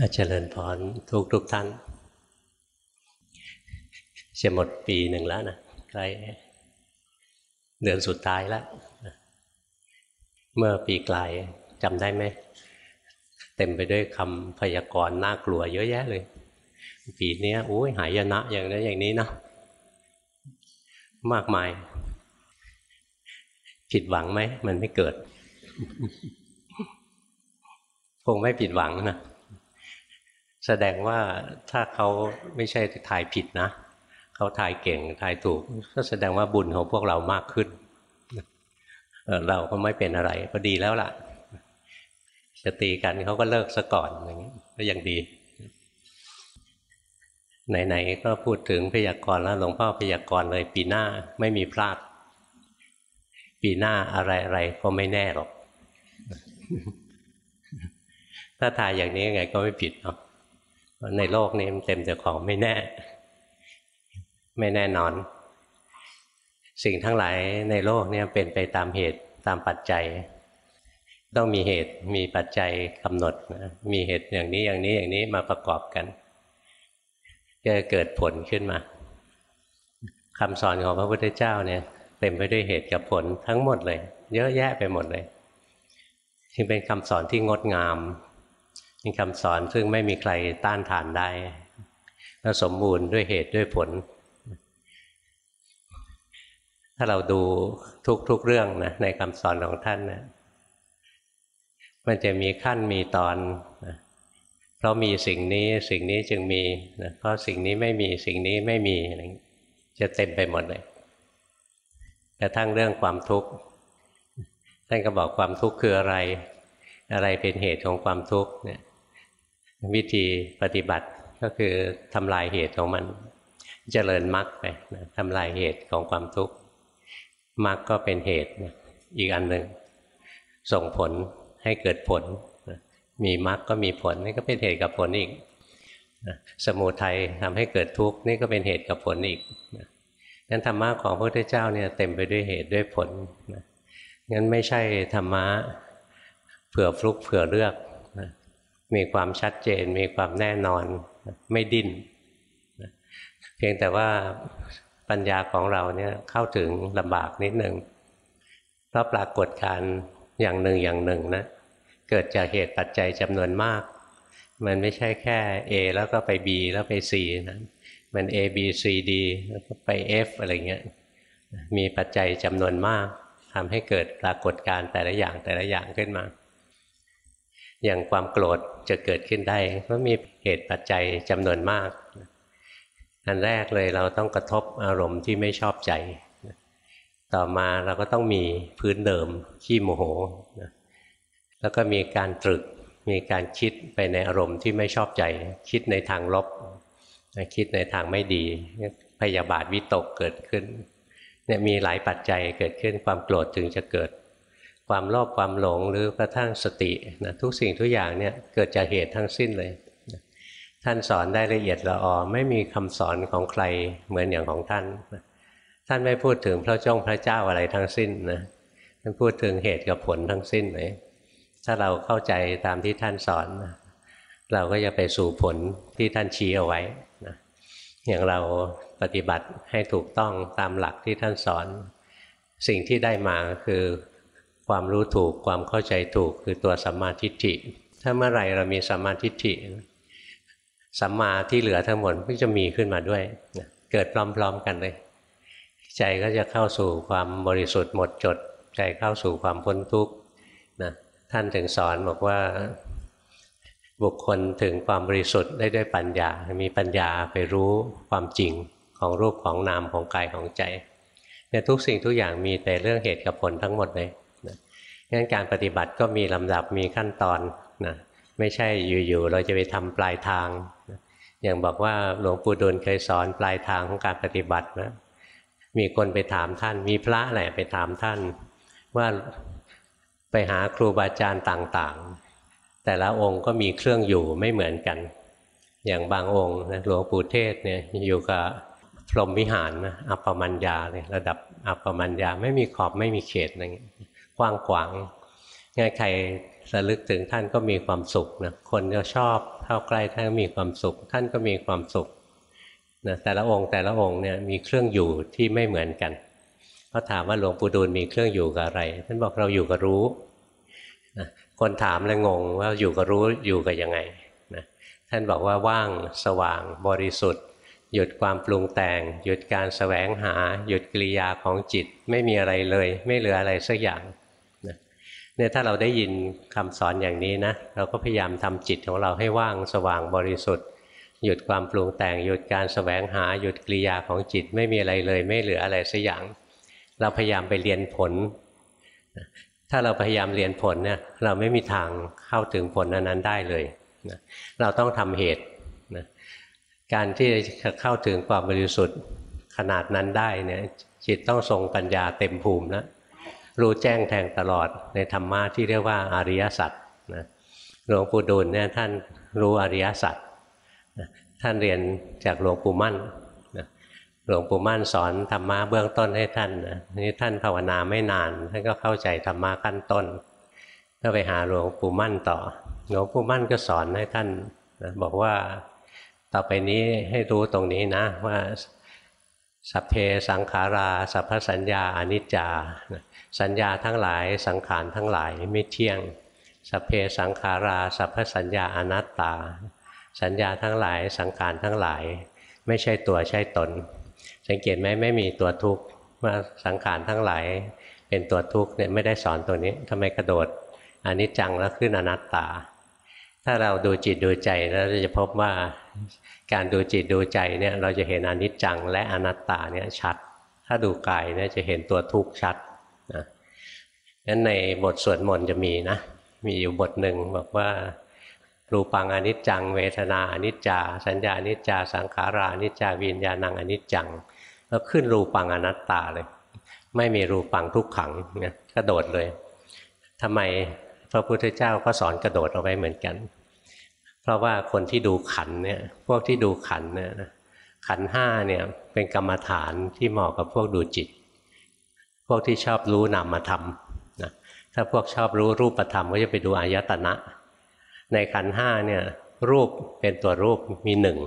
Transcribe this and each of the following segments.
อาเจริญพรทุกทุกท่าน จะหมดปีหนึ่งแล้วนะใกล้เดือนสุดท้ายแล้ว เมื่อปีกลายจำได้ไหม เต็มไปด้วยคำพยากรณ์น่ากลัวเยอะแยะเลย ปีนี้โอ้ยหายนะอย่างนั้นอย่างนี้นะมากมาย ผิดหวังไหม มันไม่เกิด คงไม่ผิดหวังนะ แสดงว่าถ้าเขาไม่ใช่ทายผิดนะเขาทายเก่งทายถูก ก็แสดงว่าบุญของพวกเรามากขึ้นเราก็ไม่เป็นอะไร ก็ดีแล้วล่ะจะตีกันเขาก็เลิกซะก่อนอย่างนี้ก็ยังดี ไหนๆก็พูดถึงพยากรณ์แล้วหลวงพ่อพยากรณ์เลย ปีหน้าไม่มีพลาด ปีหน้าอะไรๆก็ไม่แน่หรอก ถ้าทายอย่างนี้ยังไงก็ไม่ผิดเนาะ ในโลกนี้มันเต็มแต่ของไม่แน่ ไม่แน่นอน สิ่งทั้งหลายในโลกนี้เป็นไปตามเหตุตามปัจจัย ต้องมีเหตุมีปัจจัยกำหนดนะมีเหตุอย่างนี้อย่างนี้อย่างนี้มาประกอบกันก็เกิดผลขึ้นมาคำสอนของพระพุทธเจ้าเนี่ยเต็มไปด้วยเหตุกับผลทั้งหมดเลย เยอะแยะไปหมดเลยจึงเป็นคำสอนที่งดงาม เป็นคำสอนซึ่งไม่มีใครต้านทานได้และสมบูรณ์ด้วยเหตุด้วยผล ถ้าเราดูทุกๆเรื่องนะในคำสอนของท่านนะมันจะมีขั้นมีตอนนะเพราะมีสิ่งนี้สิ่งนี้จึงมีนะเพราะสิ่งนี้ไม่มีสิ่งนี้ไม่มีอะไรจะเต็มไปหมดเลยกระทั่งเรื่องความทุกข์ท่านก็บอกความทุกข์คืออะไร อะไรเป็นเหตุของความทุกข์เนี่ย วิธีปฏิบัติก็คือทำลายเหตุของมันจเจริญมรรคไปนะทำลายเหตุของความทุกข์มรรคก็เป็นเหตุนะอีกอันหนึ่งส่งผลให้เกิดผลนะมีมรรคก็มีผลนี่ก็เป็นเหตุกับผลอีกนะสมุทัยทำให้เกิดทุกข์นี่ก็เป็นเหตุกับผลอีกนะงั้นธรรมะของพระพุทธเจ้าเนี่ยเต็มไปด้วยเหตุด้วยผลนะงั้นไม่ใช่ธรรมะเผื่อฟลุกเผื่อเลือก มีความชัดเจน มีความแน่นอนไม่ดิ้นเพียงแต่ว่าปัญญาของเราเนี่ยเข้าถึงลำบากนิดหนึ่งเพราะปรากฏการอย่างหนึ่งอย่างหนึ่งนะเกิดจากเหตุปัจจัยจำนวนมาก มันไม่ใช่แค่ A แล้วก็ไป B แล้วไป C นะมัน A B C D แล้วก็ไป F อะไรเงี้ยมีปัจจัยจำนวนมากทำให้เกิดปรากฏการแต่ละอย่างแต่ละอย่างขึ้นมา อย่างความโกรธจะเกิดขึ้นได้เพราะมีเหตุปัจจัยจำนวนมาก อันแรกเลยเราต้องกระทบอารมณ์ที่ไม่ชอบใจ ต่อมาเราก็ต้องมีพื้นเดิมขี้โมโห แล้วก็มีการตรึกมีการคิดไปในอารมณ์ที่ไม่ชอบใจ คิดในทางลบ คิดในทางไม่ดี พยาบาทวิตกเกิดขึ้นเนี่ยมีหลายปัจจัยเกิดขึ้นความโกรธถึงจะเกิด ความโลภความหลงหรือกระทั่งสตินะทุกสิ่งทุกอย่างเนี่ยเกิดจากเหตุทั้งสิ้นเลย ท่านสอนได้ละเอียดละออไม่มีคำสอนของใครเหมือนอย่างของท่าน ท่านไม่พูดถึงพระจงพระเจ้าอะไรทั้งสิ้นนะท่านพูดถึงเหตุกับผลทั้งสิ้นเลยถ้าเราเข้าใจตามที่ท่านสอน เราก็จะไปสู่ผลที่ท่านชี้เอาไว้นะอย่างเราปฏิบัติให้ถูกต้องตามหลักที่ท่านสอน สิ่งที่ได้มาคือ ความรู้ถูกความเข้าใจถูกคือตัวสัมมาทิฏฐิถ้าเมื่อไรเรามีสัมมาทิฏฐิสัมมาที่เหลือทั้งหมดก็จะมีขึ้นมาด้วย เกิดพร้อมๆกันเลย ใจก็จะเข้าสู่ความบริสุทธิ์หมดจด ใจเข้าสู่ความพ้นทุกข์นะท่านถึงสอนบอกว่าบุคคลถึงความบริสุทธิ์ได้ด้วยปัญญา มีปัญญาไปรู้ความจริงของรูปของนามของกายของใจเนี่ยทุกสิ่งทุกอย่างมีแต่เรื่องเหตุกับผลทั้งหมดเลย งั้นการปฏิบัติก็มีลำดับมีขั้นตอนนะไม่ใช่อยู่ๆเราจะไปทำปลายทางนะอย่างบอกว่าหลวงปู่ดูลเคยสอนปลายทางของการปฏิบัตินะมีคนไปถามท่าน มีพระแหละไปถามท่าน ว่าไปหาครูบาอาจารย์ต่างๆ แต่ละองค์ก็มีเครื่องอยู่ไม่เหมือนกัน อย่างบางองค์นะหลวงปู่เทศเนี่ยอยู่กับพรหมวิหารนะอัปปมัญญาเลยระดับอัปปมัญญาไม่มีขอบไม่มีเขตอะไรเงี้ย กว้างขวางง่ายใครระลึกถึงท่านก็มีความสุขนะคนก็ชอบเข้าใกล้ท่านก็มีความสุข ท่านก็มีความสุขนะแต่ละองค์แต่ละองค์เนี่ยมีเครื่องอยู่ที่ไม่เหมือนกันเขาถามว่าหลวงปู่ดูลมีเครื่องอยู่กับอะไร ท่านบอกเราอยู่กับรู้นะคนถามเลยงงว่าอยู่กับรู้อยู่กับยังไงนะท่านบอกว่าว่างสว่างบริสุทธิ์ หยุดความปรุงแต่ง หยุดการสแสวงหา หยุดกิริยาของจิตไม่มีอะไรเลย ไม่เหลืออะไรสักอย่าง เนี่ยถ้าเราได้ยินคำสอนอย่างนี้นะเราก็พยายามทำจิตของเราให้ว่างสว่างบริสุทธิ์ หยุดความปรุงแต่งหยุดการสแสวงหาหยุดกิริยาของจิตไม่มีอะไรเลย ไม่เหลืออะไรสักอย่าง เราพยายามไปเรียนผล ถ้าเราพยายามเรียนผลเนี่ยเราไม่มีทางเข้าถึงผลนั้นได้เลยนะเราต้องทำเหตุนะการที่จะเข้าถึงความบริสุทธิ์ขนาดนั้นได้เนี่ยจิตต้องทรงปัญญาเต็มภูมิแล้ว รู้แจ้งแทงตลอดในธรรมะที่เรียกว่าอริยสัจนะหลวงปู่ดูลเนี่ยท่านรู้อริยสัจนะท่านเรียนจากหลวงปู่มั่นนะหลวงปู่มั่นสอนธรรมะเบื้องต้นให้ท่านนะนี่ท่านภาวนาไม่นานท่านก็เข้าใจธรรมะขั้นต้น ก็ไปหาหลวงปู่มั่นต่อ หลวงปู่มั่นก็สอนให้ท่านนะบอกว่าต่อไปนี้ให้รู้ตรงนี้นะว่าสัพเพสังขารา สัพพสัญญาอนิจจา สัญญาทั้งหลายสังขารทั้งหลายไม่เที่ยงสัพเพสังขาราสัพพสัญญาอนัตตา สัญญาทั้งหลายสังขารทั้งหลาย ไม่ใช่ตัวใช่ตน สังเกตไหมไม่มีตัวทุกข์ว่าสังขารทั้งหลาย เป็นตัวทุกข์เนี่ยไม่ได้สอนตัวนี้ทำไมกระโดดอนิจจังแล้วขึ้นอนัตตา ถ้าเราดูจิตดูใจแล้วจะพบว่าการดูจิตดูใจเนี่ยเราจะเห็นอนิจจังและอนัตตาเนี่ยชัด ถ้าดูกายเนี่ยจะเห็นตัวทุกข์ชัด งั้นในบทสวดมนต์จะมีนะ มีอยู่บทหนึ่งบอกว่ารูปังอนิจจัง เวทนาอนิจจา สัญญาอนิจจา สังขาราอนิจจาวิญญาณังอนิจจัง แล้วขึ้นรูปังอนัตตาเลย ไม่มีรูปังทุกขังเนี่ยกระโดดเลยทำไมพระพุทธเจ้าก็สอนกระโดดเอาไว้เหมือนกัน เพราะว่าคนที่ดูขันเนี่ยพวกที่ดูขันเนี่ยขันห้าเนี่ยเป็นกรรมฐานที่เหมาะกับพวกดูจิต พวกที่ชอบรู้นามธรรมนะ ถ้าพวกชอบรู้รูปธรรมก็จะไปดูอายตนะ ในขันห้าเนี่ยรูปเป็นตัวรูปมีหนึ่ง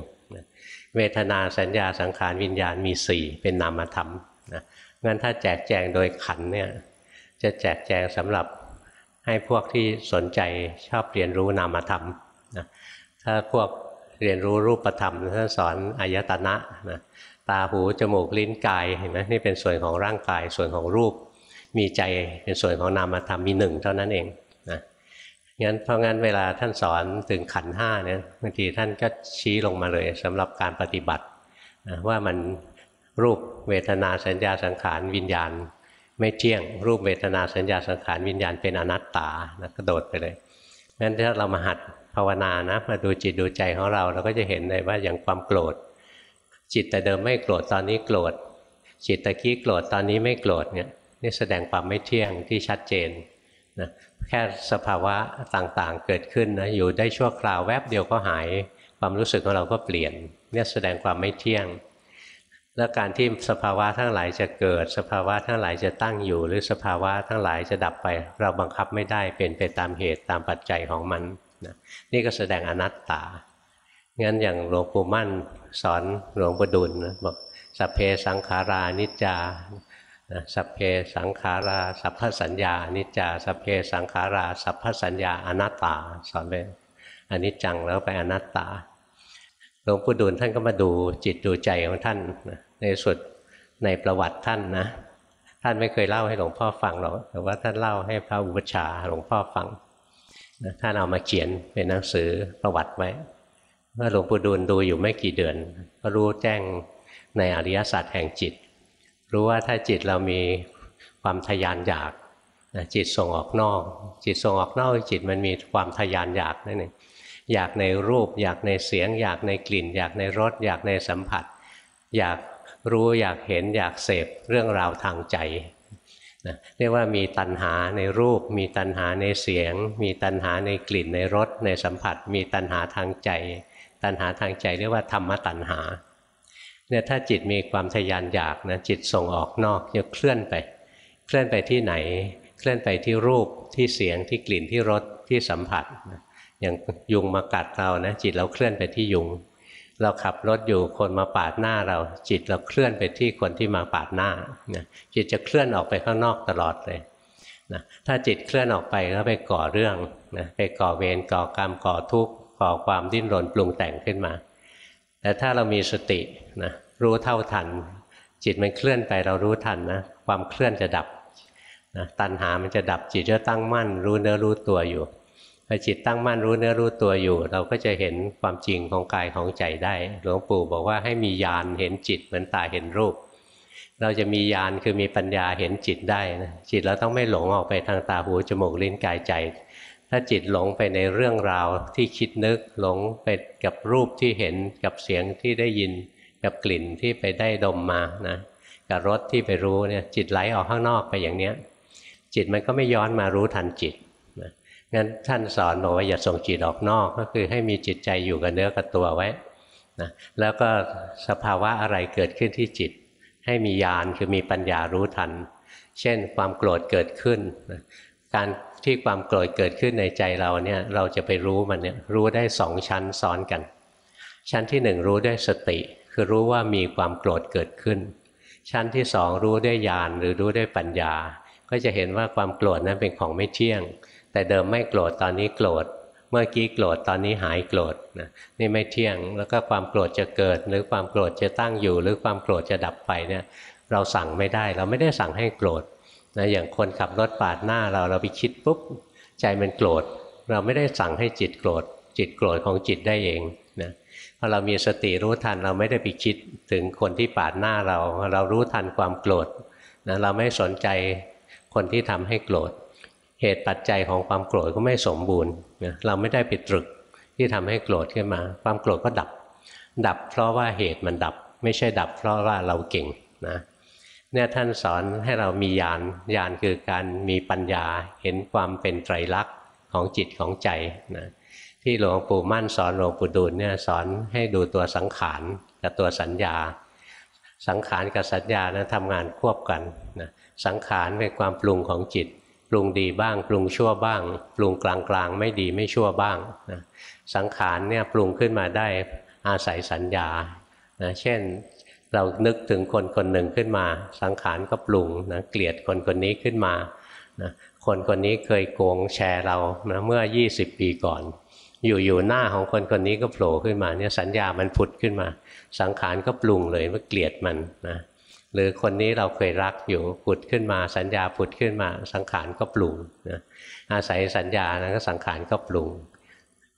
เวทนาสัญญาสังขารวิญญาณมีสี่เป็นนามธรรมนะงั้นถ้าแจกแจงโดยขันเนี่ยจะแจกแจงสำหรับให้พวกที่สนใจชอบเรียนรู้นามธรรมนะถ้าพวกเรียนรู้รูปธรรมท่านสอนอายตนะนะตาหูจมูกลิ้นกายเห็นไหมนี่เป็นส่วนของร่างกายส่วนของรูป มีใจเป็นส่วนของนามธรรมมีหนึ่งเท่านั้นเองนะงั้นเพราะงั้นเวลาท่านสอนถึงขันห้าเนี่ยบางทีท่านก็ชี้ลงมาเลยสำหรับการปฏิบัตินะว่ามันรูปเวทนาสัญญาสังขารวิญญาณ ไม่เที่ยง รูปเวทนาสัญญาสังขารวิญญาณเป็นอนัตตานะกระโดดไปเลยงั้นถ้าเรามาหัดภาวนานะมาดูจิตดูใจของเราเราก็จะเห็นเลยว่าอย่างความโกรธ จิตแต่เดิมไม่โกรธตอนนี้โกรธจิตตะกี้โกรธตอนนี้ไม่โกรธเนี่ย นี่แสดงความไม่เที่ยงที่ชัดเจนนะแค่สภาวะต่างๆเกิดขึ้นนะอยู่ได้ชั่วคราวแวบเดียวก็หาย ความรู้สึกของเราก็เปลี่ยนเนี่ยแสดงความไม่เที่ยง แล้วการที่สภาวะทั้งหลายจะเกิด สภาวะทั้งหลายจะตั้งอยู่ หรือสภาวะทั้งหลายจะดับไป เราบังคับไม่ได้เป็นไปตามเหตุตามปัจจัยของมันนะนี่ก็แสดงอนัตตางั้นอย่างหลวงปู่มั่นสอนหลวงปู่ดุลนะบอกสัพเพสังขารานิจจา สัพเพสังขารา สัพพสัญญานิจจา สัพเพสังขารา สัพพสัญญาอนัตตาสอนไปอนิจจังแล้วไปอนัตตาหลวงปู่ดูลท่านก็มาดูจิตดูใจของท่านในสุดในประวัติท่านนะท่านไม่เคยเล่าให้หลวงพ่อฟังหรอกแต่ว่าท่านเล่าให้พระอุปชาหลวงพ่อฟังท่านเอามาเขียนเป็นหนังสือประวัติไว้ว่าหลวงปู่ดูลดูอยู่ไม่กี่เดือน ก็รู้แจ้งในอริยศาสัจแห่งจิต รู้ว่าถ้าจิตเรามีความทยานอยากจิตส่งออกนอก จิตส่งออกนอกจิตมันมีความทยานอยากนั่นเองอยากในรูป อยากในเสียง อยากในกลิ่น อยากในรสอยากในสัมผัส อยากรู้อยากเห็นอยากเสพเรื่องราวทางใจนะเรียกว่ามีตัณหาในรูป มีตัณหาในเสียง มีตัณหาในกลิ่นในรสในสัมผัส มีตัณหาทางใจ ตัณหาทางใจเรียกว่าธรรมตัณหา เนี่ยถ้าจิตมีความทยานอยากนะจิตส่งออกนอกจะเคลื่อนไป เคลื่อนไปที่ไหน เคลื่อนไปที่รูปที่เสียงที่กลิ่นที่รสที่สัมผัสอย่างยุงมากัดเรานะจิตเราเคลื่อนไปที่ยุง เราขับรถอยู่คนมาปาดหน้าเรา จิตเราเคลื่อนไปที่คนที่มาปาดหน้านะจิตจะเคลื่อนออกไปข้างนอกตลอดเลยนะถ้าจิตเคลื่อนออกไปก็ไปก่อเรื่องนะไปก่อเวรก่อกรรมก่อทุกข์ก่อความดิ้นรนปรุงแต่งขึ้นมา แต่ถ้าเรามีสติ นะรู้เท่าทัน จิตมันเคลื่อนไปเรารู้ทันนะความเคลื่อนจะดับนะตัณหามันจะดับจิตจะตั้งมั่น รู้เนื้อรู้ตัวอยู่พอจิตตั้งมั่นรู้เนื้อรู้ตัวอยู่ เราก็จะเห็นความจริงของกายของใจได้ หลวงปู่บอกว่าให้มีญาณเห็นจิตเหมือนตาเห็นรูป เราจะมีญาณคือมีปัญญาเห็นจิตได้นะจิตเราต้องไม่หลงออกไปทางตาหูจมูกลิ้นกายใจ ถ้าจิตหลงไปในเรื่องราวที่คิดนึกหลงไปกับรูปที่เห็นกับเสียงที่ได้ยิน กับกลิ่นที่ไปได้ดมมานะกับรสที่ไปรู้เนี่ยจิตไหลออกข้างนอกไปอย่างเนี้ยจิตมันก็ไม่ย้อนมารู้ทันจิตนะงั้นท่านสอนบอกว่าอย่าส่งจิตออกนอก ก็คือให้มีจิตใจอยู่กับเนื้อกับตัวไว้นะแล้วก็สภาวะอะไรเกิดขึ้นที่จิต ให้มีญาณคือมีปัญญารู้ทัน เช่นความโกรธเกิดขึ้นนะการที่ความโกรธเกิดขึ้นในใจเราเนี่ยเราจะไปรู้มันเนี่ยรู้ได้สองชั้นซ้อนกัน ชั้นที่หนึ่งรู้ด้วยสติ คือรู้ว่ามีความโกรธเกิดขึ้น ชั้นที่สองรู้ด้วยญาณหรือรู้ด้วยปัญญา ก็จะเห็นว่าความโกรธนั้นเป็นของไม่เที่ยง แต่เดิมไม่โกรธตอนนี้โกรธ เมื่อกี้โกรธตอนนี้หายโกรธนะนี่ไม่เที่ยง แล้วก็ความโกรธจะเกิด หรือความโกรธจะตั้งอยู่ หรือความโกรธจะดับไปเนี่ยเราสั่งไม่ได้ เราไม่ได้สั่งให้โกรธนะอย่างคนขับรถปาดหน้าเราเราไปคิดปุ๊บใจมันโกรธ เราไม่ได้สั่งให้จิตโกรธ จิตโกรธของจิตได้เองนะ พอเรามีสติรู้ทันเราไม่ได้ไปคิดถึงคนที่ปาดหน้าเรา เรารู้ทันความโกรธนะเราไม่สนใจคนที่ทำให้โกรธ เหตุปัจจัยของความโกรธก็ไม่สมบูรณ์เราไม่ได้ไปตรึกที่ทำให้โกรธขึ้นมา ความโกรธก็ดับ ดับเพราะว่าเหตุมันดับ ไม่ใช่ดับเพราะว่าเราเก่งนะเนี่ยท่านสอนให้เรามีญาณญาณคือการมีปัญญาเห็นความเป็นไตรลักษณ์ของจิตของใจนะ ที่หลวงปู่มั่นสอนหลวงปู่ดูลเนี่ยสอนให้ดูตัวสังขารกับตัวสัญญา สังขารกับสัญญานะทำงานควบกันนะสังขารเป็นความปรุงของจิต ปรุงดีบ้าง ปรุงชั่วบ้าง ปรุงกลางๆ ไม่ดีไม่ชั่วบ้างนะสังขารเนี่ยปรุงขึ้นมาได้อาศัยสัญญานะเช่นเรานึกถึงคนคนหนึ่งขึ้นมา สังขารก็ปรุงนะเกลียดคนคนนี้ขึ้นมานะคนคนนี้เคยโกงแชร์เรานะเมื่อ 20 ปีก่อน อยู่ๆหน้าของคนคนนี้ก็โผล่ขึ้นมาเนี่ยสัญญามันผุดขึ้นมา สังขารก็ปรุงเลยว่าเกลียดมันนะหรือคนนี้เราเคยรักอยู่ผุดขึ้นมา สัญญาผุดขึ้นมา สังขารก็ปรุงนะอาศัยสัญญาแล้วก็สังขารก็ปรุง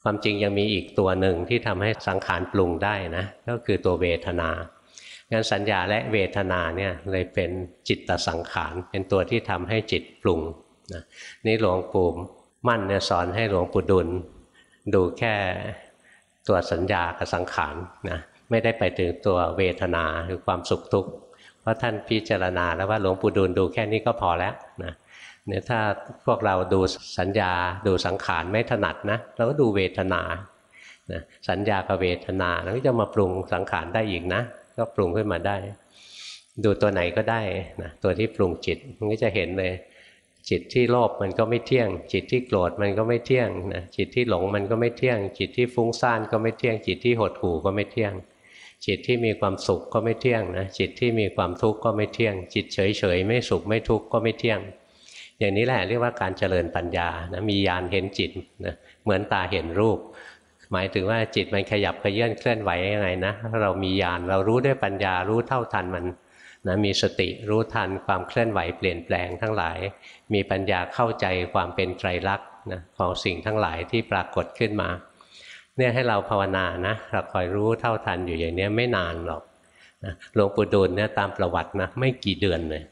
ความจริงยังมีอีกตัวหนึ่งที่ทำให้สังขารปรุงได้นะก็คือตัวเวทนางั้นสัญญาและเวทนาเนี่ยเลยเป็นจิตตสังขารเป็นตัวที่ทำให้จิตปรุงนะนี่หลวงปู่มั่นเนี่ยสอนให้หลวงปู่ดุล ดูแค่ตัวสัญญากับสังขารนะไม่ได้ไปถึงตัวเวทนาคือความสุขทุกข์เพราะท่านพิจารณาแล้วว่าหลวงปู่ดูลดูแค่นี้ก็พอแล้วนะเนี่ยถ้าพวกเราดูสัญญาดูสังขารไม่ถนัดนะเราก็ดูเวทนานะสัญญากับเวทนาแล้วก็จะมาปรุงสังขารได้อีกนะ ก็ปรุงขึ้นมาได้ ดูตัวไหนก็ได้นะตัวที่ปรุงจิตมันก็จะเห็นเลย จิตที่โลภมันก็ไม่เที่ยง จิตที่โกรธมันก็ไม่เที่ยงนะจิตที่หลงมันก็ไม่เที่ยง จิตที่ฟุ้งซ่านก็ไม่เที่ยง จิตที่หดหู่ก็ไม่เที่ยง จิตที่มีความสุขก็ไม่เที่ยงนะจิตที่มีความทุกข์ก็ไม่เที่ยง จิตเฉยเฉยไม่สุขไม่ทุกข์ก็ไม่เที่ยง อย่างนี้แหละเรียกว่าการเจริญปัญญานะมีญาณเห็นจิตนะเหมือนตาเห็นรูป หมายถึงว่าจิตมันขยับเขยื่นเคลื่อนไหวยังไงนะเรามีญาณเรารู้ด้วยปัญญารู้เท่าทันมัน นะมีสติรู้ทันความเคลื่อนไหวเปลี่ยนแปลงทั้งหลาย มีปัญญาเข้าใจความเป็นไตรลักษณ์นะของสิ่งทั้งหลายที่ปรากฏขึ้นมา เนี่ยให้เราภาวนานะเราคอยรู้เท่าทันอยู่อย่างนี้ไม่นานหรอกหลวงปู่ดูลเนี่ยตามประวัตินะไม่กี่เดือนเลย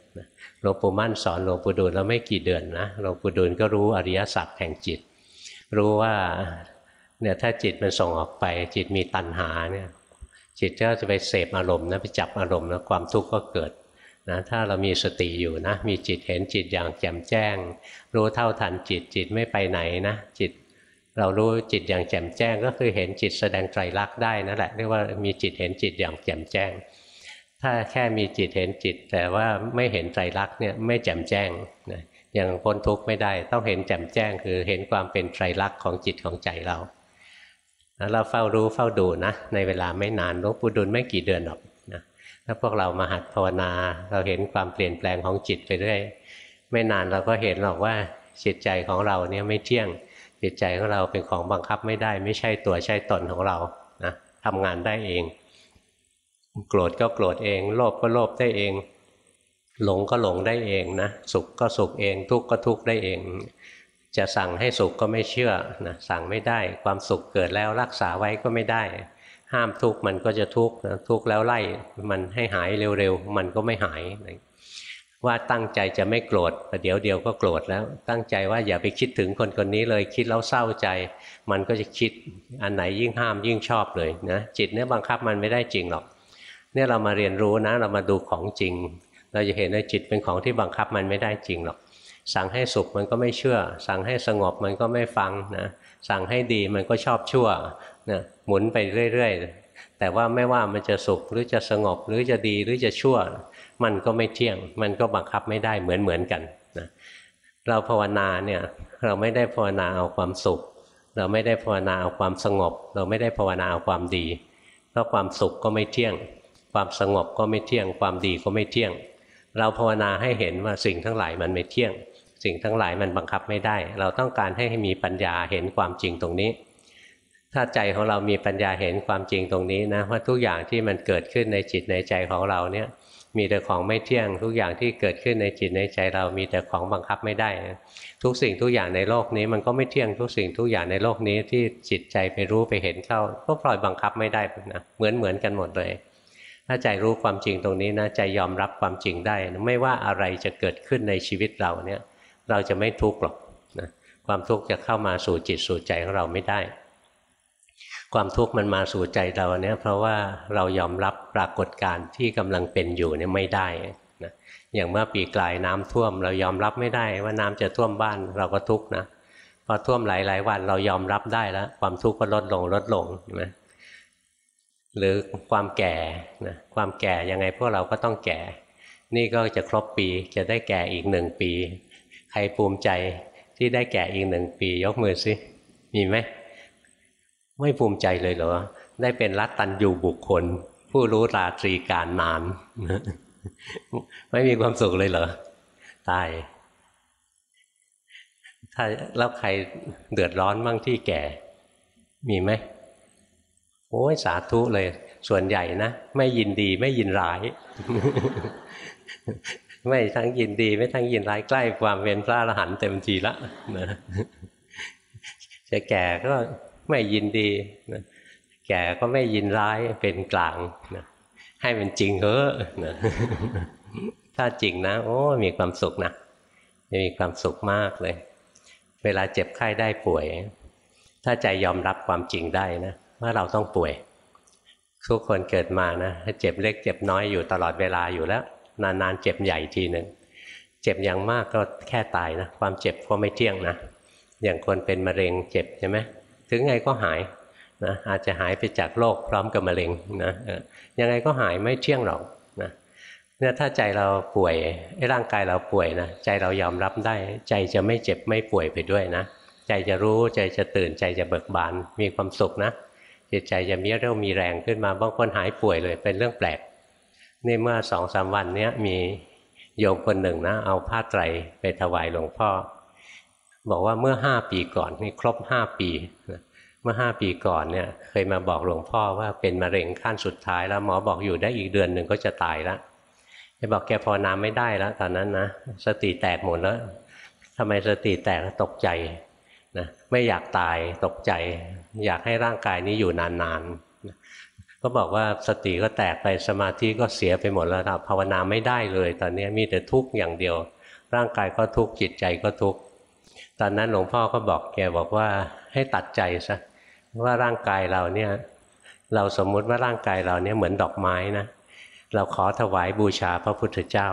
หลวงปู่มั่นสอนหลวงปู่ดูลแล้วไม่กี่เดือนนะหลวงปู่ดูลก็รู้อริยสัจแห่งจิต รู้ว่าเนี่ยถ้าจิตมันส่งออกไปจิตมีตัณหาเนี่ย จิตก็จะไปเสพอารมณ์นะไปจับอารมณ์แล้วความทุกข์ก็เกิดนะถ้าเรามีสติอยู่นะมีจิตเห็นจิตอย่างแจ่มแจ้ง รู้เท่าทันจิตจิตไม่ไปไหนนะจิต เรารู้จิตอย่างแจ่มแจ้ง ก็คือเห็นจิตแสดงไตรลักษณ์ได้นั่นแหละเรียกว่ามีจิตเห็นจิตอย่างแจ่มแจ้ง ถ้าแค่มีจิตเห็นจิต แต่ว่าไม่เห็นไตรลักษณ์เนี่ยไม่แจ่มแจ้งนะยังพ้นทุกข์ไม่ได้ ต้องเห็นแจ่มแจ้ง คือเห็นความเป็นไตรลักษณ์ของจิตของใจเรา แล้วเราเฝ้ารู้เฝ้าดูนะ ในเวลาไม่นานหลวงปู่ดุลไม่กี่เดือนหรอกนะถ้าพวกเรามาหัดภาวนา เราเห็นความเปลี่ยนแปลงของจิตไปเรื่อยไม่นานเราก็เห็นหรอกว่าจิตใจของเราเนี่ยไม่เที่ยงจิตใจของเราเป็นของบังคับไม่ได้ ไม่ใช่ตัวใช่ตนของเรานะทำงานได้เอง โกรธก็โกรธเอง โลภก็โลภได้เอง หลงก็หลงได้เองนะสุขก็สุขเอง ทุกข์ก็ทุกข์ได้เอง จะสั่งให้สุขก็ไม่เชื่อนะสั่งไม่ได้ความสุขเกิดแล้วรักษาไว้ก็ไม่ได้ ห้ามทุกข์มันก็จะทุกข์นะทุกข์แล้วไล่มันให้หายเร็วๆมันก็ไม่หายว่าตั้งใจจะไม่โกรธประเดี๋ยวเดียวก็โกรธแล้ว ตั้งใจว่าอย่าไปคิดถึงคนคนนี้เลยคิดแล้วเศร้าใจ มันก็จะคิดอันไหนยิ่งห้ามยิ่งชอบเลยนะจิตเนี่ยบังคับมันไม่ได้จริงหรอกเนี่ยเรามาเรียนรู้นะ เรามาดูของจริง เราจะเห็นว่าจิตเป็นของที่บังคับมันไม่ได้จริงหรอก สั่งให้สุขมันก็ไม่เชื่อ สั่งให้สงบมันก็ไม่ฟังนะสั่งให้ดีมันก็ชอบชั่วนะหมุนไปเรื่อยๆ แต่ว่าไม่ว่ามันจะสุขหรือจะสงบหรือจะดีหรือจะชั่ว มันก็ไม่เที่ยง มันก็บังคับไม่ได้เหมือนเหมือนกันนะเราภาวนาเนี่ยเราไม่ได้ภาวนาเอาความสุข เราไม่ได้ภาวนาเอาความสงบ เราไม่ได้ภาวนาเอาความดี เพราะความสุขก็ไม่เที่ยง ความสงบก็ไม่เที่ยง ความดีก็ไม่เที่ยง เราภาวนาให้เห็นว่าสิ่งทั้งหลายมันไม่เที่ยง สิ่งทั้งหลายมันบังคับไม่ได้ เราต้องการให้มีปัญญาเห็นความจริงตรงนี้ ถ้าใจของเรามีปัญญาเห็นความจริงตรงนี้นะว่าทุกอย่างที่มันเกิดขึ้นในจิตในใจของเราเนี่ยมีแต่ของไม่เที่ยงทุกอย่างที่เกิดขึ้นในจิตในใจเรามีแต่ของบังคับไม่ได้ ทุกสิ่งทุกอย่างในโลกนี้มันก็ไม่เที่ยงทุกสิ่งทุกอย่างในโลกนี้ที่จิตใจไปรู้ไปเห็นเข้าก็ปล่อยบังคับไม่ได้นะเหมือนเหมือนกันหมดเลย ถ้าใจรู้ความจริงตรงนี้นะใจยอมรับความจริงได้ ไม่ว่าอะไรจะเกิดขึ้นในชีวิตเราเนี่ย เราจะไม่ทุกข์หรอกนะความทุกข์จะเข้ามาสู่จิตสู่ใจของเราไม่ได้ ความทุกข์มันมาสู่ใจเราเนี่ยเพราะว่าเรายอมรับปรากฏการณ์ที่กำลังเป็นอยู่เนี่ยไม่ได้นะอย่างเมื่อปีกลายน้ำท่วม เรายอมรับไม่ได้ว่าน้ำจะท่วมบ้านเราก็ทุกข์นะพอท่วมหลาย ๆ วันเรายอมรับได้แล้ว ความทุกข์ก็ลดลงลดลงนะหรือความแก่นะความแก่ยังไงพวกเราก็ต้องแก่ นี่ก็จะครบปีจะได้แก่อีกหนึ่งปี ใครภูมิใจที่ได้แก่อีกหนึ่งปียกมือสิมีไหมไม่ภูมิใจเลยเหรอ ได้เป็นรัตตัญญูบุคคล ผู้รู้ราตรีการนาน ไม่มีความสุขเลยเหรอตายถ้าแล้วใครเดือดร้อนบ้างที่แก่ มีไหมโอ้ยสาธุเลย ส่วนใหญ่นะ ไม่ยินดีไม่ยินร้าย ไม่ทั้งยินดี ไม่ทั้งยินร้ายใกล้ความเป็นพระอรหันต์เต็มทีละจะแก่ก็ไม่ยินดีนะแก่ก็ไม่ยินร้ายเป็นกลางนะให้มันจริงเถอะนะถ้าจริงนะ โอ้มีความสุขนะมีความสุขมากเลย เวลาเจ็บไข้ได้ป่วย ถ้าใจยอมรับความจริงได้นะว่าเราต้องป่วย ทุกคนเกิดมานะเจ็บเล็กเจ็บน้อยอยู่ตลอดเวลาอยู่แล้ว นานๆเจ็บใหญ่ทีหนึ่งเจ็บอย่างมากก็แค่ตายนะ ความเจ็บก็ไม่เที่ยงนะ อย่างคนเป็นมะเร็งเจ็บใช่ไหมถึงไงก็หายนะอาจจะหายไปจากโรคพร้อมกับมะเร็งนะยังไงก็หายไม่เที่ยงหรอกนะเนี่ยถ้าใจเราป่วยไอ้ร่างกายเราป่วยนะใจเรายอมรับได้ ใจจะไม่เจ็บไม่ป่วยไปด้วยนะ ใจจะรู้ใจจะตื่นใจจะเบิกบานมีความสุขนะจิตใจจะมีเรี่ยวมีแรงขึ้นมาบางคนหายป่วยเลยเป็นเรื่องแปลก นี่เมื่อสองสามวันนี้มีโยมคนหนึ่งนะ เอาผ้าไตรไปถวายหลวงพ่อ บอกว่าเมื่อห้าปีก่อนนี่ครบห้าปี เมื่อห้าปีก่อนเนี่ย เคยมาบอกหลวงพ่อว่าเป็นมะเร็งขั้นสุดท้ายแล้วหมอบอกอยู่ได้อีกเดือนหนึ่งก็จะตายแล้วแกบอกแกพอนาไม่ได้แล้ว ตอนนั้นนะสติแตกหมดแล้วทำไมสติแตกตกใจนะไม่อยากตายตกใจ อยากให้ร่างกายนี้อยู่นานๆ ก็บอกว่าสติก็แตกไปสมาธิก็เสียไปหมดแล้วภาวนาไม่ได้เลย ตอนนี้มีแต่ทุกข์อย่างเดียว ร่างกายก็ทุกข์จิตใจก็ทุกข์ตอนนั้นหลวงพ่อก็บอกแกบอกว่าให้ตัดใจซะว่าร่างกายเราเนี่ยเราสมมุติว่าร่างกายเราเนี่ยเหมือนดอกไม้นะเราขอถวายบูชาพระพุทธเจ้า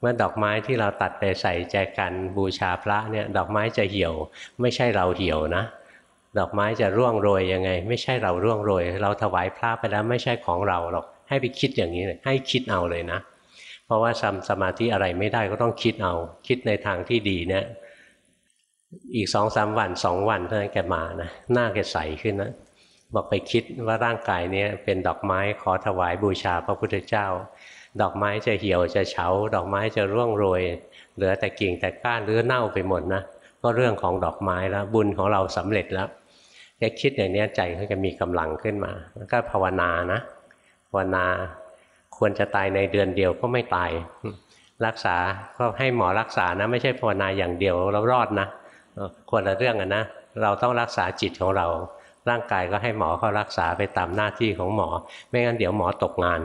เมื่อดอกไม้ที่เราตัดไปใส่ใจกันบูชาพระเนี่ยดอกไม้จะเหี่ยว ไม่ใช่เราเหี่ยวนะ ดอกไม้จะร่วงโรยยังไง ไม่ใช่เราร่วงโรย เราถวายพระไปแล้วไม่ใช่ของเราหรอกให้ไปคิดอย่างนี้เลยให้คิดเอาเลยนะ เพราะว่าทำสมาธิอะไรไม่ได้ก็ต้องคิดเอา คิดในทางที่ดีเนี่ยอีกสองสามวันสองวันเท่านั้นแกมานะหน้าแกใสขึ้นนะบอกไปคิดว่าร่างกายนี้เป็นดอกไม้ขอถวายบูชาพระพุทธเจ้า ดอกไม้จะเหี่ยวจะเฉา ดอกไม้จะร่วงโรย เหลือแต่กิ่งแต่ก้านหรือเน่าไปหมดนะ ก็เรื่องของดอกไม้แล้วบุญของเราสำเร็จแล้วแกคิดอย่างนี้ใจเขาจะมีกำลังขึ้นมาแล้วก็ภาวนานะภาวนาควรจะตายในเดือนเดียวก็ไม่ตาย รักษาก็ให้หมอรักษานะ ไม่ใช่ภาวนาอย่างเดียวเรารอดนะควรละเรื่องอะนะ เราต้องรักษาจิตของเรา ร่างกายก็ให้หมอเขารักษาไปตามหน้าที่ของหมอ ไม่งั้นเดี๋ยวหมอตกงาน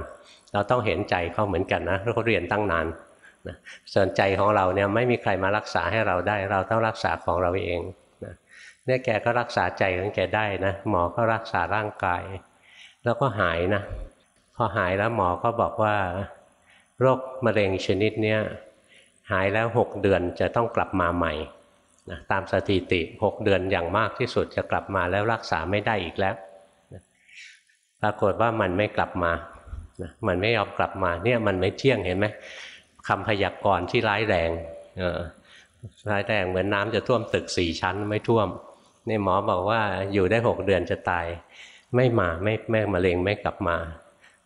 เราต้องเห็นใจเขาเหมือนกันนะเขาเรียนตั้งนาน นะส่วนใจของเราเนี่ยไม่มีใครมารักษาให้เราได้ เราต้องรักษาของเราเองนะเนี่ยแกก็รักษาใจของแกได้นะหมอก็รักษาร่างกาย แล้วก็หายนะพอหายแล้วหมอก็บอกว่า โรคมะเร็งชนิดเนี้ยหายแล้วหกเดือนจะต้องกลับมาใหม่นะตามสถิติหกเดือนอย่างมากที่สุดจะกลับมาแล้วรักษาไม่ได้อีกแล้วปรากฏว่ามันไม่กลับมานะมันไม่ยอมกลับมาเนี่ยมันไม่เที่ยงเห็นไหม คำพยากรณ์ที่ร้ายแรงร้ายแรงเหมือนน้ำจะท่วมตึกสี่ชั้นไม่ท่วมนี่หมอบอกว่าอยู่ได้หกเดือนจะตาย ไม่มาไม่แม่มะเร็งไม่กลับมา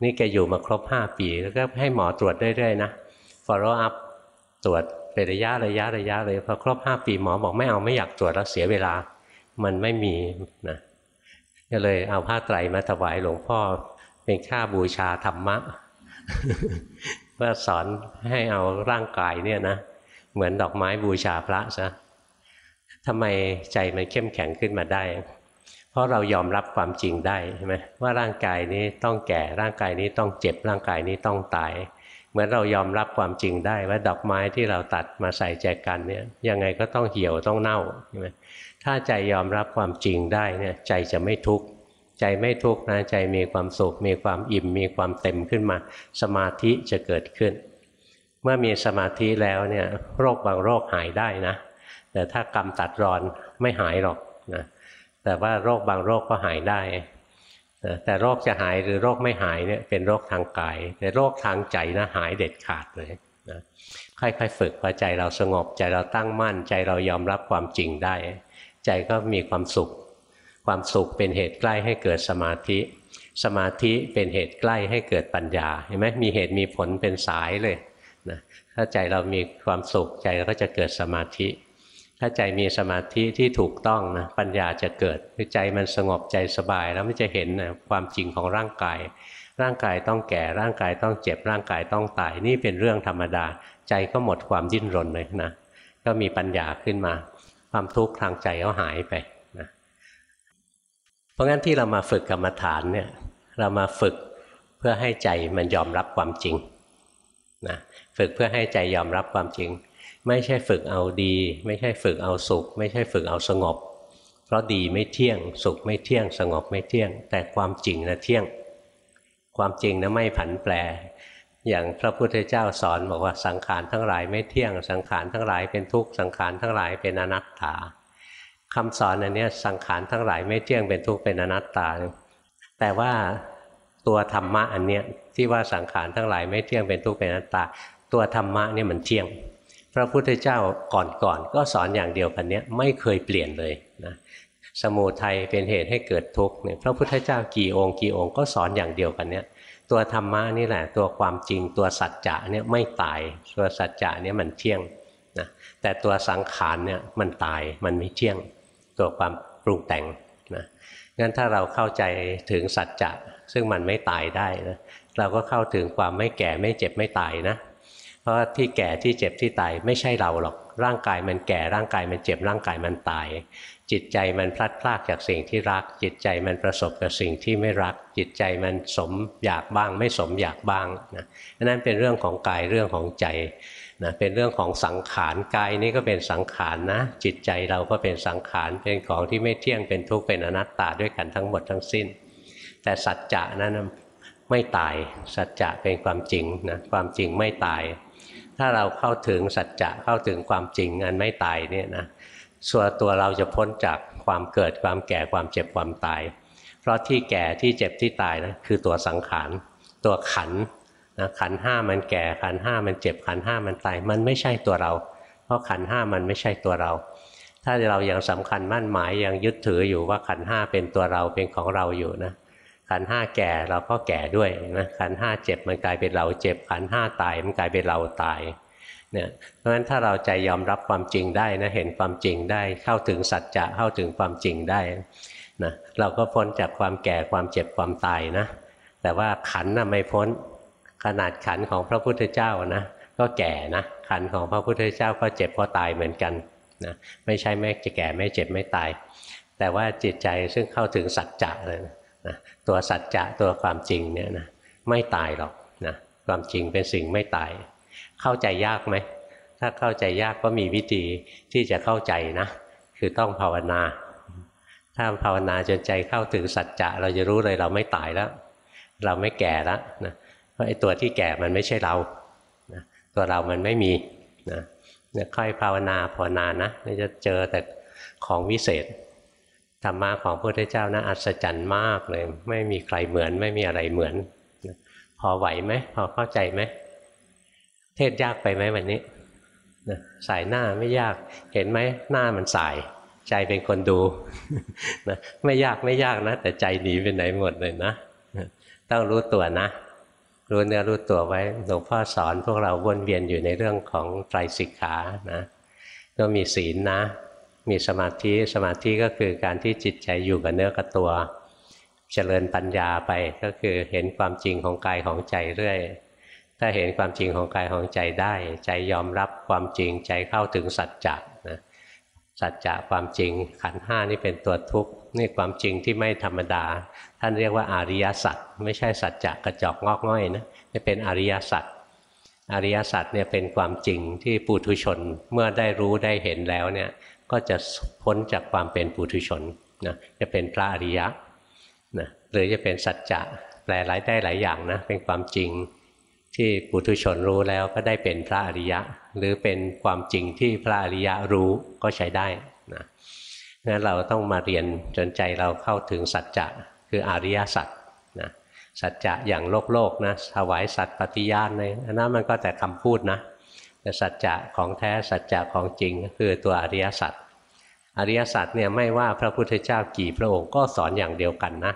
นี่แกอยู่มาครบห้าปี แล้วก็ให้หมอตรวจเรื่อยๆนะ follow up ตรวจเป็นระยะระยะระยะเลยพอครบห้าปีหมอบอกไม่เอาไม่อยากตรวจแล้วเสียเวลา มันไม่มีนะก็เลยเอาผ้าไตรมาถวายหลวงพ่อเป็นค่าบูชาธรรมะ ว่าสอนให้เอาร่างกายเนี่ยนะเหมือนดอกไม้บูชาพระซะทำไมใจมันเข้มแข็งขึ้นมาได้ เพราะเรายอมรับความจริงได้ใช่ไหมว่าร่างกายนี้ต้องแก่ร่างกายนี้ต้องเจ็บร่างกายนี้ต้องตาย เหมือนเรายอมรับความจริงได้ ว่าดอกไม้ที่เราตัดมาใส่แจกันเนี่ยยังไงก็ต้องเหี่ยวต้องเน่าใช่ไหมถ้าใจยอมรับความจริงได้เนี่ยใจจะไม่ทุกข์ ใจไม่ทุกข์นะใจมีความสุขมีความอิ่มมีความเต็มขึ้นมา สมาธิจะเกิดขึ้น เมื่อมีสมาธิแล้วเนี่ยโรคบางโรคหายได้นะ แต่ถ้ากรรมตัดรอนไม่หายหรอกนะแต่ว่าโรคบางโรคก็หายได้แต่โรคจะหายหรือโรคไม่หายเนี่ยเป็นโรคทางกาย แต่โรคทางใจนะหายเด็ดขาดเลยนะค่อยๆฝึกพอใจเราสงบ ใจเราตั้งมั่น ใจเรายอมรับความจริงได้ ใจก็มีความสุข ความสุขเป็นเหตุใกล้ให้เกิดสมาธิ สมาธิเป็นเหตุใกล้ให้เกิดปัญญาเห็นไหมมีเหตุมีผลเป็นสายเลยนะถ้าใจเรามีความสุขใจเราก็จะเกิดสมาธิ ถ้าใจมีสมาธิที่ถูกต้องนะปัญญาจะเกิดคือใจมันสงบใจสบายแล้วมันจะเห็นนะความจริงของร่างกาย ร่างกายต้องแก่ร่างกายต้องเจ็บร่างกายต้องตายนี่เป็นเรื่องธรรมดา ใจก็หมดความดิ้นรนเลยนะก็มีปัญญาขึ้นมา ความทุกข์ทางใจก็หายไป เพราะงั้นที่เรามาฝึกกรรมฐานเนี่ยเรามาฝึกเพื่อให้ใจมันยอมรับความจริงนะฝึกเพื่อให้ใจยอมรับความจริง ไม่ใช่ฝึกเอาดี ไม่ใช่ฝึกเอาสุข ไม่ใช่ฝึกเอาสงบ เพราะดีไม่เที่ยง สุขไม่เที่ยง สงบไม่เที่ยง แต่ความจริงนะเที่ยง ความจริงนะไม่ผันแปร อย่างพระพุทธเจ้าสอนบอกว่าสังขารทั้งหลายไม่เที่ยง สังขารทั้งหลายเป็นทุกข์สังขารทั้งหลายเป็นอนัตตา คำสอนอันนี้สังขารทั้งหลายไม่เที่ยงเป็นทุกข์เป็นอนัตตา แต่ว่าตัวธรรมะอันเนี้ยที่ว่าสังขารทั้งหลายไม่เที่ยงเป็นทุกข์เป็นอนัตตา ตัวธรรมะเนี่ยมันเที่ยง พระพุทธเจ้าก่อนๆก็สอนอย่างเดียวกันเนี้ยไม่เคยเปลี่ยนเลยนะสมุทัยเป็นเหตุให้เกิดทุกข์เนี่ยพระพุทธเจ้ากี่องค์กี่องค์ก็สอนอย่างเดียวกันเนี้ยตัวธรรมะนี่แหละ ตัวความจริงตัวสัจจะเนี่ยไม่ตายตัวสัจจะเนี่ยมันเที่ยงนะแต่ตัวสังขารเนี่ยมันตายมันไม่เที่ยง ตัวความปรุงแต่งนะงั้นถ้าเราเข้าใจถึงสัจจะซึ่งมันไม่ตายได้นะเราก็เข้าถึงความไม่แก่ไม่เจ็บไม่ตายนะ เพราะที่แก่ที่เจ็บที่ตายไม่ใช่เราหรอก ร่างกายมันแก่ร่างกายมันเจ็บร่างกายมันตาย จิตใจมันพลัดพรากจากสิ่งที่รัก จิตใจมันประสบกับสิ่งที่ไม่รัก จิตใจมันสมอยากบ้าง ไม่สมอยากบ้างนะนั้นเป็นเรื่องของกายเรื่องของใจ นะเป็นเรื่องของสังขารกายนี้ก็เป็นสังขารนะ จิตใจเราก็เป็นสังขารเป็นของที่ไม่เที่ยงเป็นทุกข์เป็นอนัตตาด้วยกันทั้งหมดทั้งสิ้น แต่สัจจะนั้นไม่ตายสัจจะเป็นความจริงนะความจริงไม่ตาย ถ้าเราเข้าถึงสัจจะเข้าถึงความจริงอันไม่ตายเนี่ยนะส่วนตัวเราจะพ้นจากความเกิดความแก่ความเจ็บความตาย เพราะที่แก่ที่เจ็บที่ตายนะคือตัวสังขารตัวขัน นะขันห้ามันแก่ขันห้ามันเจ็บขันห้ามันตายมันไม่ใช่ตัวเรา เพราะขันห้ามันไม่ใช่ตัวเรา ถ้าเรายังสำคัญมั่นหมายยังยึดถืออยู่ว่าขันห้าเป็นตัวเราเป็นของเราอยู่นะขันห้าแก่เราก็แก่ด้วยนะขันห้าเจ็บมันกลายเป็นเราเจ็บขันห้าตายมันกลายเป็นเราตายเนี่ยเพราะฉะนั้นถ้าเราใจยอมรับความจริงได้นะเห็นความจริงได้เข้าถึงสัจจะเข้าถึงความจริงได้นะเราก็พ้นจากความแก่ความเจ็บความตายนะแต่ว่าขันน่ะไม่พ้น ขนาดขันของพระพุทธเจ้านะก็แก่นะขันของพระพุทธเจ้าก็เจ็บเพราะตายเหมือนกันนะไม่ใช่ไม่จะแก่ไม่เจ็บไม่ตาย แต่ว่าจิตใจซึ่งเข้าถึงสัจจะเลยนะตัวสัจจะตัวความจริงเนี่ยนะไม่ตายหรอกนะความจริงเป็นสิ่งไม่ตาย เข้าใจยากไหมถ้าเข้าใจยากก็มีวิธีที่จะเข้าใจนะคือต้องภาวนา ถ้าภาวนาจนใจเข้าถึงสัจจะเราจะรู้เลยเราไม่ตายแล้ว เราไม่แก่แล้วนะ เพราะไอ้ตัวที่แก่มันไม่ใช่เรานะตัวเรามันไม่มีนะค่อยภาวนาภาวนานะจะเจอแต่ของวิเศษธรรมะของพระพุทธเจ้านะอัศจรรย์มากเลย ไม่มีใครเหมือนไม่มีอะไรเหมือน พอไหวไหมพอเข้าใจไหมเทศยากไปไหมวันนี้นะสายหน้าไม่ยากเห็นไหมหน้ามันสาย ใจเป็นคนดูนะไม่ยากไม่ยากนะ แต่ใจหนีไปไหนหมดเลยนะ ต้องรู้ตัวนะ รู้เนื้อรู้ตัวไว้หลวงพ่อสอนพวกเราวนเวียนอยู่ในเรื่องของไตรสิกขานะก็มีศีลนะ มีสมาธิสมาธิก็คือการที่จิตใจอยู่กับเนื้อกับตัวเจริญปัญญาไปก็คือเห็นความจริงของกายของใจเรื่อย ถ้าเห็นความจริงของกายของใจได้ ใจยอมรับความจริงใจเข้าถึงสัจจะนะสัจจะความจริงขันห้านี่เป็นตัวทุกข์นี่ความจริงที่ไม่ธรรมดา ท่านเรียกว่าอาริยสัจไม่ใช่สัจจะกระจอกงอกง่อยนะนี่เป็นอริยสัจอริยสัจเนี่ยเป็นความจริงที่ปุถุชนเมื่อได้รู้ได้เห็นแล้วเนี่ยก็จะพ้นจากความเป็นปุถุชนนะจะเป็นพระอริยะนะหรือจะเป็นสัจจะแปลหลายได้หลายอย่างนะเป็นความจริงที่ปุถุชนรู้แล้วก็ได้เป็นพระอริยะ หรือเป็นความจริงที่พระอริยะรู้ก็ใช้ได้นะงั้นเราต้องมาเรียนจนใจเราเข้าถึงสัจจะ คืออริยสัจนะสัจจะอย่างโลกโลกนะถวายสัตว์ปฏิญาณในอันนั้นมันก็แต่คำพูดนะแต่สัจจะของแท้สัจจะของจริงก็คือตัวอริยสัจอริยสัจเนี่ยไม่ว่าพระพุทธเจ้ากี่พระองค์ก็สอนอย่างเดียวกันนะ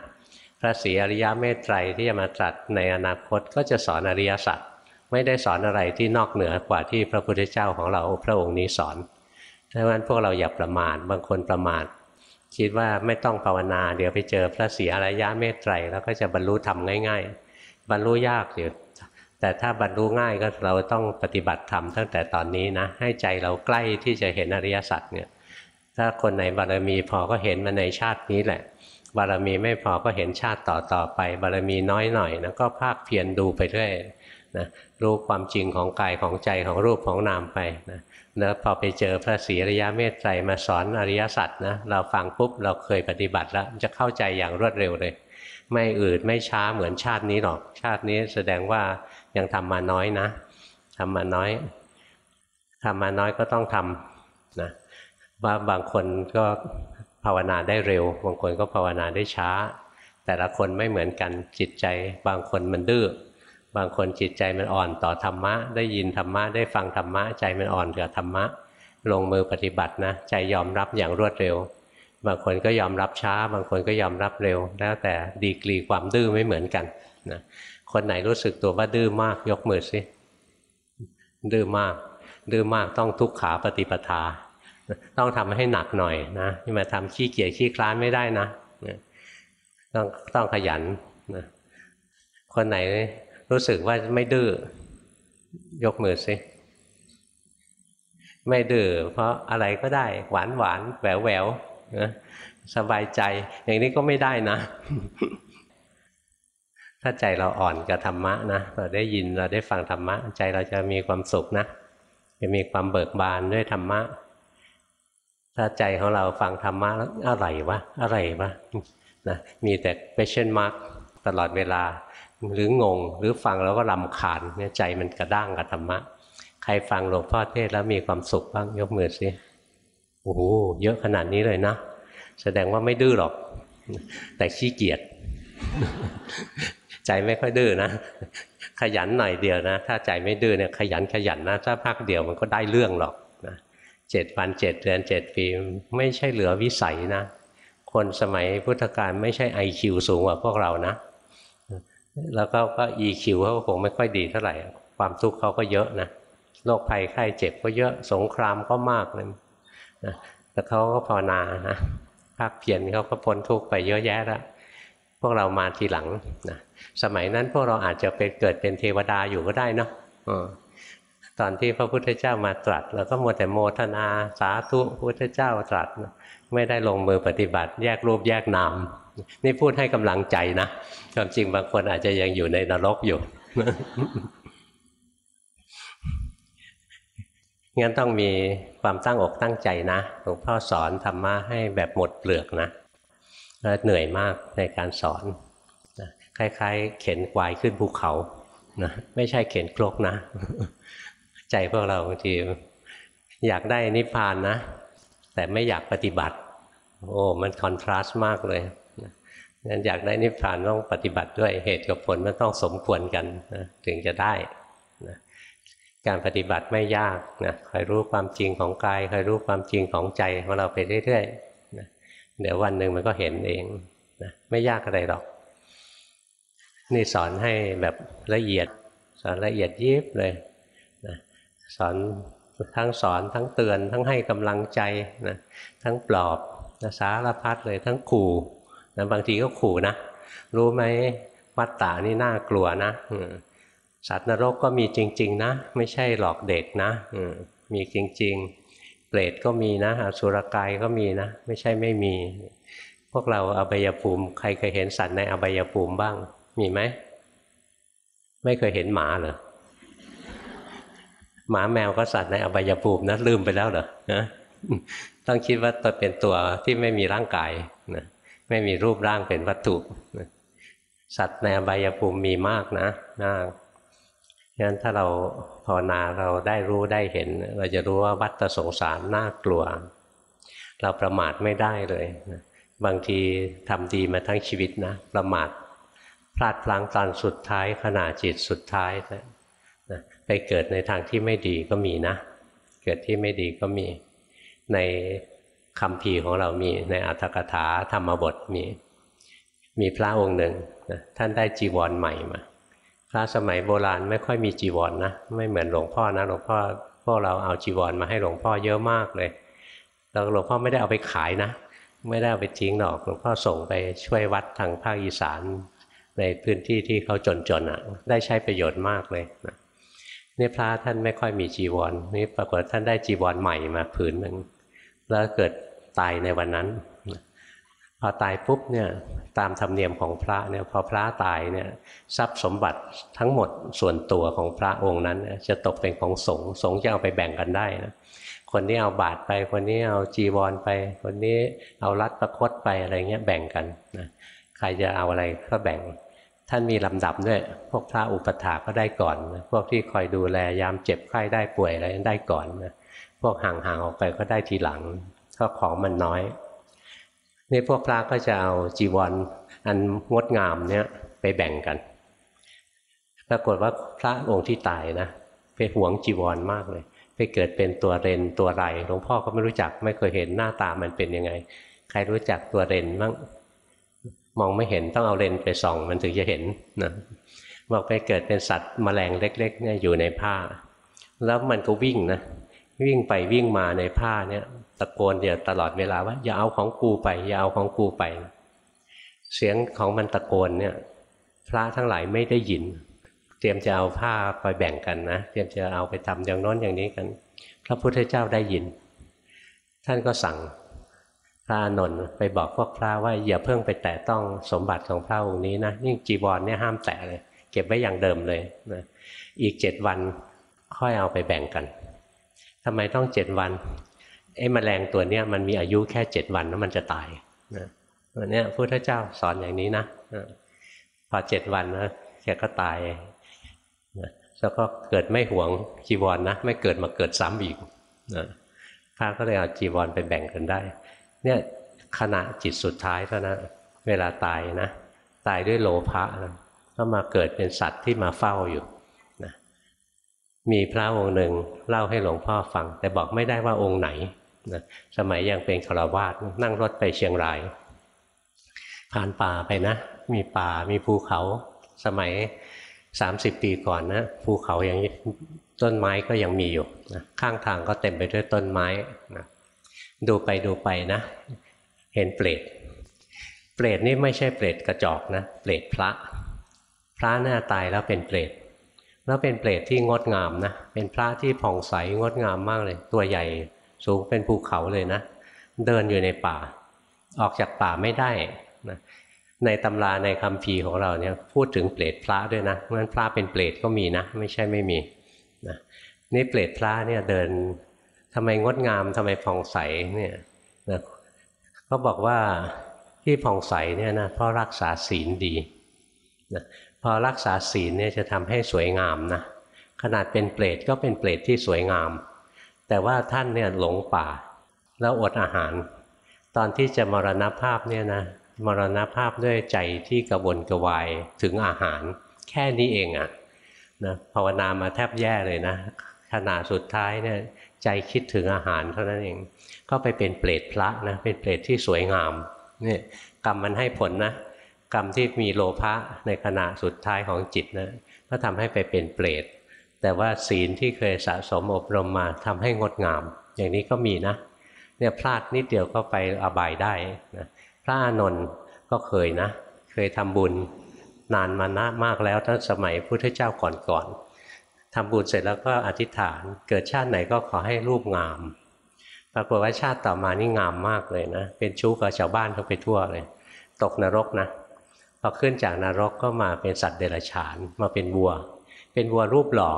พระศรีอริยเมตไตรที่จะมาตรัสในอนาคตก็จะสอนอริยสัจไม่ได้สอนอะไรที่นอกเหนือกว่าที่พระพุทธเจ้าของเราพระองค์นี้สอนดังนั้นพวกเราอย่าประมาทบางคนประมาท คิดว่าไม่ต้องภาวนา เดี๋ยวไปเจอพระศรีอริยเมตไตรแล้วก็จะบรรลุธรรมง่าย ๆ บรรลุยากอยู่แต่ถ้าบรรลุง่ายก็เราต้องปฏิบัติธรรมตั้งแต่ตอนนี้นะ ให้ใจเราใกล้ที่จะเห็นอริยสัจเนี่ยถ้าคนไหนบารมีพอก็เห็นมาในชาตินี้แหละ บารมีไม่พอก็เห็นชาติต่อต่อไป บารมีน้อยหน่อยนะก็ภาคเพียรดูไปเรื่อยนะรู้ความจริงของกายของใจของรูปของนามไปนะ แล้วพอไปเจอพระศรีอริยเมตไตรมาสอนอริยสัจนะเราฟังปุ๊บเราเคยปฏิบัติแล้วจะเข้าใจอย่างรวดเร็วเลย ไม่อืดไม่ช้าเหมือนชาตินี้หรอก ชาตินี้แสดงว่ายังทำมาน้อยนะทำมาน้อยทำมาน้อยก็ต้องทำนะว่าบางคนก็ภาวนาได้เร็ว บางคนก็ภาวนาได้ช้า แต่ละคนไม่เหมือนกันจิตใจ บางคนมันดื้อ บางคนจิตใจมันอ่อนต่อธรรมะ ได้ยินธรรมะได้ฟังธรรมะ ใจมันอ่อนกับธรรมะ ลงมือปฏิบัตินะ ใจยอมรับอย่างรวดเร็ว บางคนก็ยอมรับช้า บางคนก็ยอมรับเร็ว แล้วแต่ดีกรีความดื้อไม่เหมือนกันนะคนไหนรู้สึกตัวว่าดื้อมากยกมือสิดื้อมาก ดื้อมากต้องทุกขาปฏิปทา ต้องทำให้หนักหน่อยนะที่มาทำขี้เกียจขี้คลานไม่ได้นะ ต้องต้องขยันนะคนไหน รู้สึกว่าไม่ดื้อยกมือสิไม่ดื้อเพราะอะไรก็ได้หวานหวานแหววแหววนะสบายใจ อย่างนี้ก็ไม่ได้นะ ถ้าใจเราอ่อนกับธรรมะนะเราได้ยินเราได้ฟังธรรมะ ใจเราจะมีความสุขนะจะมีความเบิกบานด้วยธรรมะ ถ้าใจของเราฟังธรรมะแล้วอะไรวะอะไรวะนะมีแต่ question mark ตลอดเวลา หรืองงหรือฟังแล้วก็ลำคาญเนี่ยใจมันกระด้างกับธรรมะ ใครฟังหลวงพ่อเทศแล้วมีความสุขบ้างยกมือสิโอ้โหเยอะขนาดนี้เลยนะ แสดงว่าไม่ดื้อหรอก แต่ขี้เกียจใจไม่ค่อยดื้อนะ ขยันหน่อยเดียวนะ ถ้าใจไม่ดื้อเนี่ยขยันขยันนะ ถ้าพักเดียวมันก็ได้เรื่องหรอกนะเจ็ดวันเจ็ดเดือนเจ็ดปีไม่ใช่เหลือวิสัยนะ คนสมัยพุทธกาลไม่ใช่ไอคิวสูงกว่าพวกเรานะ แล้วก็ก็ EQ เขาคงไม่ค่อยดีเท่าไหร่ ความทุกข์เขาก็เยอะนะโรคภัยไข้เจ็บก็เยอะสงครามก็มากเลยนะแต่เขาก็ภาวนานะภาคเพียรเขาก็พ้นทุกข์ไปเยอะแยะแล้วพวกเรามาทีหลังนะสมัยนั้นพวกเราอาจจะเป็นเกิดเป็นเทวดาอยู่ก็ได้เนาะตอนที่พระพุทธเจ้ามาตรัสเราก็มัวแต่โมทนาสาธุพุทธเจ้าตรัส ไม่ได้ลงมือปฏิบัติ แยกรูปแยกนามนี่พูดให้กำลังใจนะความจริงบางคนอาจจะยังอยู่ในนรกอยู่งั้นต้องมีความตั้งอกตั้งใจนะหลวงพ่อสอนธรรมะให้แบบหมดเปลือกนะแล้วเหนื่อยมากในการสอนนะคล้าย ๆ เข็นควายขึ้นภูเขานะไม่ใช่เข็นครกนะ ใจพวกเราบางทีอยากได้นิพพานนะ แต่ไม่อยากปฏิบัติ โอ้ มันคอนทราสต์มากเลย งั้นอยากได้นิพพานต้องปฏิบัติด้วยเหตุกับผลมันต้องสมควรกันนะถึงจะได้นะการปฏิบัติไม่ยากนะคอยรู้ความจริงของกายคอยรู้ความจริงของใจของเราไปเรื่อยๆนะเดี๋ยววันหนึ่งมันก็เห็นเองนะไม่ยากอะไรหรอก นี่สอนให้แบบละเอียด สอนละเอียดยิบเลยนะสอนทั้งสอนทั้งเตือนทั้งให้กำลังใจนะทั้งปลอบนะสารพัดเลยทั้งขู่ นะบางทีก็ขู่นะ รู้ไหมวัตตานี่น่ากลัวนะสัตว์นรกก็มีจริง ๆ นะ ไม่ใช่หลอกเด็กนะมีจริง ๆ เปรตก็มีนะอสุรกายก็มีนะ ไม่ใช่ไม่มี พวกเราอบายภูมิ ใครเคยเห็นสัตว์ในอบายภูมิบ้าง มีไหม ไม่เคยเห็นหมาเหรอหมาแมวก็สัตว์ในอบายภูมินะลืมไปแล้วเหรอนะต้องคิดว่าตัวเป็นตัวที่ไม่มีร่างกายนะ ไม่มีรูปร่างเป็นวัตถุ สัตว์ในอบายภูมิมีมากนะมากงั้นถ้าเราภาวนาเราได้รู้ได้เห็น เราจะรู้ว่าวัฏสงสารน่ากลัว เราประมาทไม่ได้เลยบางทีทำดีมาทั้งชีวิตนะ ประมาทพลาดพลั้งตอนสุดท้ายขณะจิตสุดท้ายนะไปเกิดในทางที่ไม่ดีก็มีนะ เกิดที่ไม่ดีก็มี ใน คำพีของเรามีในอัตถกถาธรรมบทมี มีพระองค์หนึ่งนะท่านได้จีวรใหม่มา พระสมัยโบราณไม่ค่อยมีจีวรนนะ ไม่เหมือนหลวงพ่อนะหลวงพ่อพวกเราเอาจีวรมาให้หลวงพ่อเยอะมากเลยแล้วหลวงพ่อไม่ได้เอาไปขายนะ ไม่ได้เอาไปทิ้งหรอกหลวงพ่อส่งไปช่วยวัดทางภาคอีสานในพื้นที่ที่เขาจนๆอะ ได้ใช้ประโยชน์มากเลยนะนี่พระท่านไม่ค่อยมีจีวรนี่ปรากฏท่านได้จีวรใหม่มาผืนหนึ่ง แล้วเกิดตายในวันนั้น พอตายปุ๊บเนี่ยตามธรรมเนียมของพระเนี่ยพอพระตายเนี่ยทรัพย์สมบัติทั้งหมดส่วนตัวของพระองค์นั้น จะตกเป็นของสงฆ์สงฆ์จะเอาไปแบ่งกันได้นะคนนี้เอาบาตรไปคนนี้เอาจีวรไป คนนี้เอารัดประคตไปอะไรเงี้ยแบ่งกันนะใครจะเอาอะไรก็แบ่งท่านมีลำดับด้วย พวกพระอุปถาก็ได้ก่อนนะพวกที่คอยดูแลยามเจ็บไข้ได้ป่วยอะไรได้ก่อนนะ พวกห่างๆออกไปก็ได้ทีหลังก็ของมันน้อยนี่พวกพระก็จะเอาจีวรออันงดงามเนี่ยไปแบ่งกัน ปรากฏว่าพระองค์ที่ตายนะไปหวงจีวรมากเลย ไปเกิดเป็นตัวเรนตัวไรหลวงพ่อก็ไม่รู้จักไม่เคยเห็นหน้าตามันเป็นยังไง ใครรู้จักตัวเรนบ้างมองไม่เห็นต้องเอาเลนไปส่อง มันถึงจะเห็นนะบอกไปเกิดเป็นสัตว์มแมลงเล็กๆเนี่ยอยู่ในผ้า แล้วมันก็วิ่งนะ วิ่งไปวิ่งมาในผ้าเนี่ยตะโกนเดียวตลอดเวลาว่า อย่าเอาของกูไป อย่าเอาของกูไป เสียงของมันตะโกนเนี่ยพระทั้งหลายไม่ได้ยิน เตรียมจะเอาผ้าไปแบ่งกันนะเตรียมจะเอาไปทำอย่างน้นอย่างนี้กัน พระพุทธเจ้าได้ยิน ท่านก็สั่งพระนนท์ไปบอกพวกพระว่าอย่าเพิ่งไปแตะต้องสมบัติของพระองค์นี้นะยิ่งจีวรเนี่ยห้ามแตะเลย เก็บไว้อย่างเดิมเลยนะอีกเจ็ดวันค่อยเอาไปแบ่งกัน ทำไมต้องเจ็ดวันไอ้มแมลงตัวเนี้ยมันมีอายุแค่เจ็ดวันแล้วมันจะตายนะตัวเนี้ยพุทธเจ้าสอนอย่างนี้นะพอเจ็ดวันนะแกก็ตายนะแล้วก็เกิดไม่หวงจีวรนนะไม่เกิดมาเกิดซ้ำอีกนะพระก็เลยเอาจีวรไปแบ่งกันได้ เนี่ยขณะจิตสุดท้ายเท่านั้นเวลาตายนะ ตายด้วยโลภะนะก็ก็มาเกิดเป็นสัตว์ที่มาเฝ้าอยู่นะ มีพระองค์หนึ่งเล่าให้หลวงพ่อฟัง แต่บอกไม่ได้ว่าองค์ไหนนะสมัยยังเป็นฆราวาสนั่งรถไปเชียงราย ผ่านป่าไปนะ มีป่ามีภูเขาสมัย 30 ปีก่อนนะภูเขาอย่างต้นไม้ก็ยังมีอยู่นะข้างทางก็เต็มไปด้วยต้นไม้นะดูไปดูไปนะ เห็นเปรตเปรตนี่ไม่ใช่เปรตกระจอกนะ เปรตพระ พระหน้าตายแล้วเป็นเปรต แล้วเป็นเปรตที่งดงามนะ เป็นพระที่ผ่องใสงดงามมากเลย ตัวใหญ่สูงเป็นภูเขาเลยนะ เดินอยู่ในป่า ออกจากป่าไม่ได้นะในตำราในคำพีของเราเนี่ยพูดถึงเปรตพระด้วยนะเพราะฉะนั้นพระเป็นเปรตก็มีนะ ไม่ใช่ไม่มีนะนี่เปรตพระเนี่ยเดินทำไมงดงามทำไมผ่องใสเนี่ยนะเขาบอกว่าที่ผ่องใสเนี่ยนะเพราะรักษาศีลดีนะ พอรักษาศีลเนี่ยจะทำให้สวยงามนะขนาดเป็นเปรตก็เป็นเปรตที่สวยงาม แต่ว่าท่านเนี่ยหลงป่า แล้วอดอาหาร ตอนที่จะมรณภาพเนี่ยนะมรณภาพด้วยใจที่กระวนกระวายถึงอาหาร แค่นี้เองอะนะภาวนามาแทบแย่เลยนะขณะสุดท้ายเนี่ยใจคิดถึงอาหารเท่านั้นเอง ก็ไปเป็นเปรตพระนะเป็นเปรตที่สวยงามนี่กรรมมันให้ผลนะ กรรมที่มีโลภะในขณะสุดท้ายของจิตนะก็ทำให้ไปเป็นเปรตแต่ว่าศีลที่เคยสะสมอบรมมาทำให้งดงาม อย่างนี้ก็มีนะเนี่ยพลาดนิดเดียวก็ไปอบายได้นะพระอานนท์ก็เคยนะ เคยทำบุญนานมานะมากแล้วตั้งสมัยพุทธเจ้าก่อนๆทำบุญเสร็จแล้วก็อธิษฐานเกิดชาติไหนก็ขอให้รูปงาม ปรากฏว่าชาติต่อมานี่งามมากเลยนะ เป็นชู้กับชาวบ้านเขาไปทั่วเลย ตกนรกนะ พอขึ้นจากนรกก็มาเป็นสัตว์เดรัจฉาน มาเป็นวัว เป็นวัวรูปหล่อ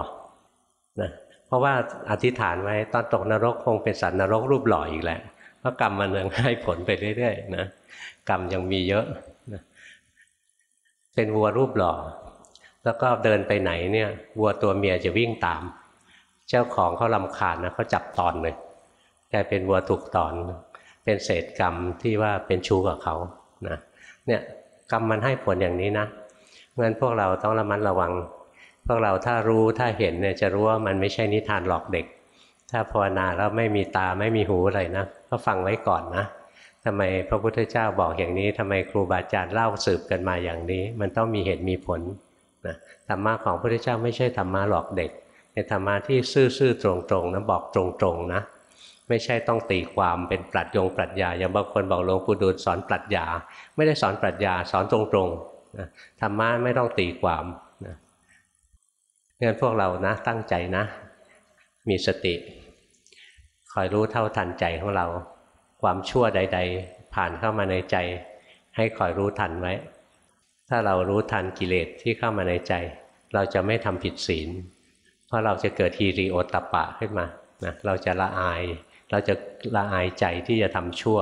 นะเพราะว่าอธิษฐานไว้ตอนตกนรกคงเป็นสัตว์นรกรูปหล่ออีกแหละเพราะกรรมมันยังให้ผลไปเรื่อยๆนะกรรมยังมีเยอะนะเป็นวัวรูปหล่อ แล้วก็เดินไปไหนเนี่ย วัวตัวเมียจะวิ่งตาม เจ้าของเขาลำคาญนะเขาจับตอนเลยกลายเป็นวัวถูกตอน เป็นเศษกรรมที่ว่าเป็นชู้กับเขานะเนี่ย กรรมมันให้ผลอย่างนี้นะเพราะนั้นพวกเราต้องระมัดระวัง พวกเราถ้ารู้ถ้าเห็นเนี่ยจะรู้ว่ามันไม่ใช่นิทานหลอกเด็ก ถ้าภาวนาแล้วไม่มีตาไม่มีหูอะไรนะก็ฟังไว้ก่อนนะทำไมพระพุทธเจ้าบอกอย่างนี้ทำไมครูบาอาจารย์เล่าสืบกันมาอย่างนี้ มันต้องมีเหตุมีผลนะธรรมะของพระพุทธเจ้าไม่ใช่ธรรมะหลอกเด็กเป็นธรรมะที่ซื่อๆตรงๆนะบอกตรงๆนะ ไม่ใช่ต้องตีความเป็นปรัชญงปรัชญาอย่างบางคนบอกหลวงปู่ดูลสอนปรัชญา ไม่ได้สอนปรัชญาสอนตรงๆนะธรรมะไม่ต้องตีความนะงั้นพวกเรานะตั้งใจนะ มีสติ คอยรู้เท่าทันใจของเรา ความชั่วใด ๆ ผ่านเข้ามาในใจ ให้คอยรู้ทันไว้ ถ้าเรารู้ทันกิเลสที่เข้ามาในใจ เราจะไม่ทำผิดศีล เพราะเราจะเกิดฮีริโอตปะขึ้นมานะเราจะละอาย เราจะละอายใจที่จะทำชั่ว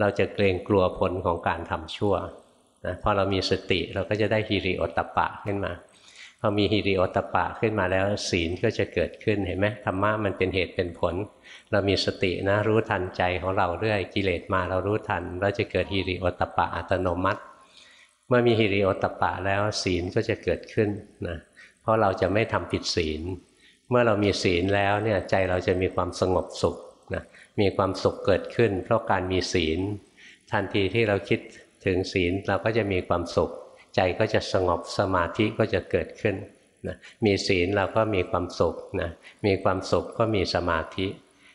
เราจะเกรงกลัวผลของการทำชั่วนะพอเรามีสติเราก็จะได้ฮิริโอตปะขึ้นมาพอมีฮิริโอตปะขึ้นมาแล้วศีลก็จะเกิดขึ้นเห็นไหมธรรมะมันเป็นเหตุเป็นผล เรามีสตินะรู้ทันใจของเราเรื่อยกิเลสมาเรารู้ทันเราจะเกิดฮิริโอตปะอัตโนมัติ เมื่อมีฮิริโอตปะแล้วศีลก็จะเกิดขึ้นนะเพราะเราจะไม่ทำผิดศีล เมื่อเรามีศีลแล้วเนี่ยใจเราจะมีความสงบสุข นะมีความสุขเกิดขึ้น เพราะการมีศีล ทันทีที่เราคิดถึงศีลเราก็จะมีความสุข ใจก็จะสงบสมาธิก็จะเกิดขึ้นนะมีศีลเราก็มีความสุขนะมีความสุขก็มีสมาธิ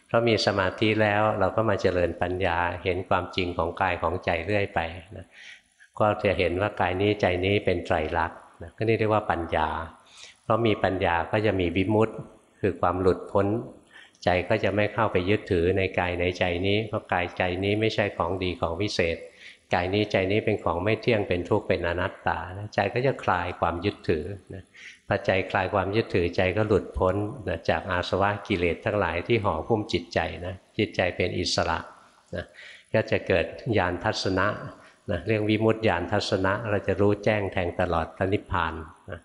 เพราะมีสมาธิแล้วเราก็มาเจริญปัญญาเห็นความจริงของกายของใจเรื่อยไปนะก็จะเห็นว่ากายนี้ใจนี้เป็นไตรลักษณ์นะก็นี่เรียกว่าปัญญา เพราะมีปัญญาก็จะมีวิมุตต์คือความหลุดพ้น ใจก็จะไม่เข้าไปยึดถือในกายในใจนี้ เพราะกายใจนี้ไม่ใช่ของดีของวิเศษ กายนี้ใจนี้เป็นของไม่เที่ยงเป็นทุกข์เป็นอนัตตา ใจก็จะคลายความยึดถือนะพอใจคลายความยึดถือใจก็หลุดพ้นนะจากอาสวะกิเลสทั้งหลายที่ห่อหุ้มจิตใจนะจิตใจเป็นอิสระนะก็จะเกิดญาณทัศนะนะเรื่องวิมุตติญาณทัศนะเราจะรู้แจ้งแทงตลอดพระนิพพานนะ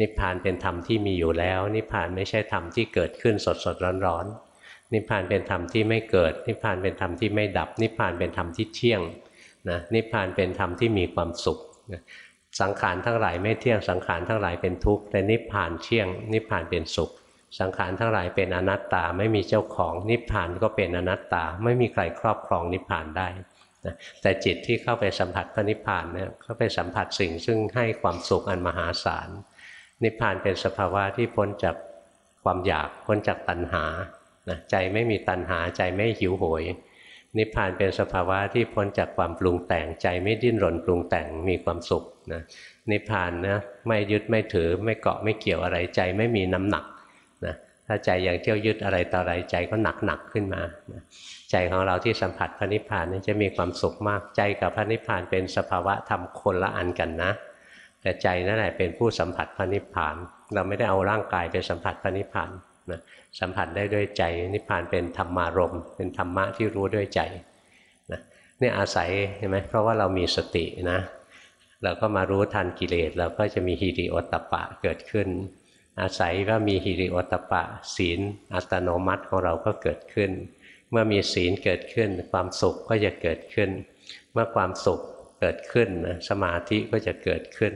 นิพพานเป็นธรรมที่มีอยู่แล้ว นิพพานไม่ใช่ธรรมที่เกิดขึ้นสดสดร้อนร้อนนิพพานเป็นธรรมที่ไม่เกิด นิพพานเป็นธรรมที่ไม่ดับ นิพพานเป็นธรรมที่เที่ยงนะนิพพานเป็นธรรมที่มีความสุขนะสังขารทั้งหลายไม่เที่ยงสังขารทั้งหลายเป็นทุกข์แต่นิพพานเที่ยง นิพพานเป็นสุข สังขารทั้งหลายเป็นอนัตตาไม่มีเจ้าของ นิพพานก็เป็นอนัตตาไม่มีใครครอบครองนิพพานได้นะแต่จิตที่เข้าไปสัมผัสพระนิพพานเนี่ยเข้าไปสัมผัสสิ่งซึ่งให้ความสุขอันมหาศาล นิพพานเป็นสภาวะที่พ้นจากความอยากพ้นจากตัณหานะใจไม่มีตัณหาใจไม่หิวโหย นิพพานเป็นสภาวะที่พ้นจากความปรุงแต่งใจไม่ดิ้นรนปรุงแต่งมีความสุขนะนิพพานนะไม่ยึดไม่ถือไม่เกาะไม่เกี่ยวอะไรใจไม่มีน้ำหนักนะถ้าใจยังเที่ยวยึดอะไรต่ออะไรใจก็หนักหนักขึ้นมานะใจของเราที่สัมผัสพระนิพพานนี่จะมีความสุขมากใจกับพระนิพพานเป็นสภาวะธรรมคนละอันกันนะ แต่ใจนั่นแหละเป็นผู้สัมผัสพระนิพพาน เราไม่ได้เอาร่างกายไปสัมผัสพระนิพพานนะสัมผัสได้ด้วยใจนิพพานเป็นธรรมารมเป็นธรรมะที่รู้ด้วยใจนะนี่อาศัยเห็นไหมเพราะว่าเรามีสตินะเราก็มารู้ทันกิเลสเราก็จะมีฮิริโอตตปะเกิดขึ้น อาศัยว่ามีฮิริโอตตปะ ศีลอัตโนมัติของเราก็เกิดขึ้น เมื่อมีศีลเกิดขึ้น ความสุขก็จะเกิดขึ้น เมื่อความสุข เกิดขึ้นนะสมาธิก็จะเกิดขึ้น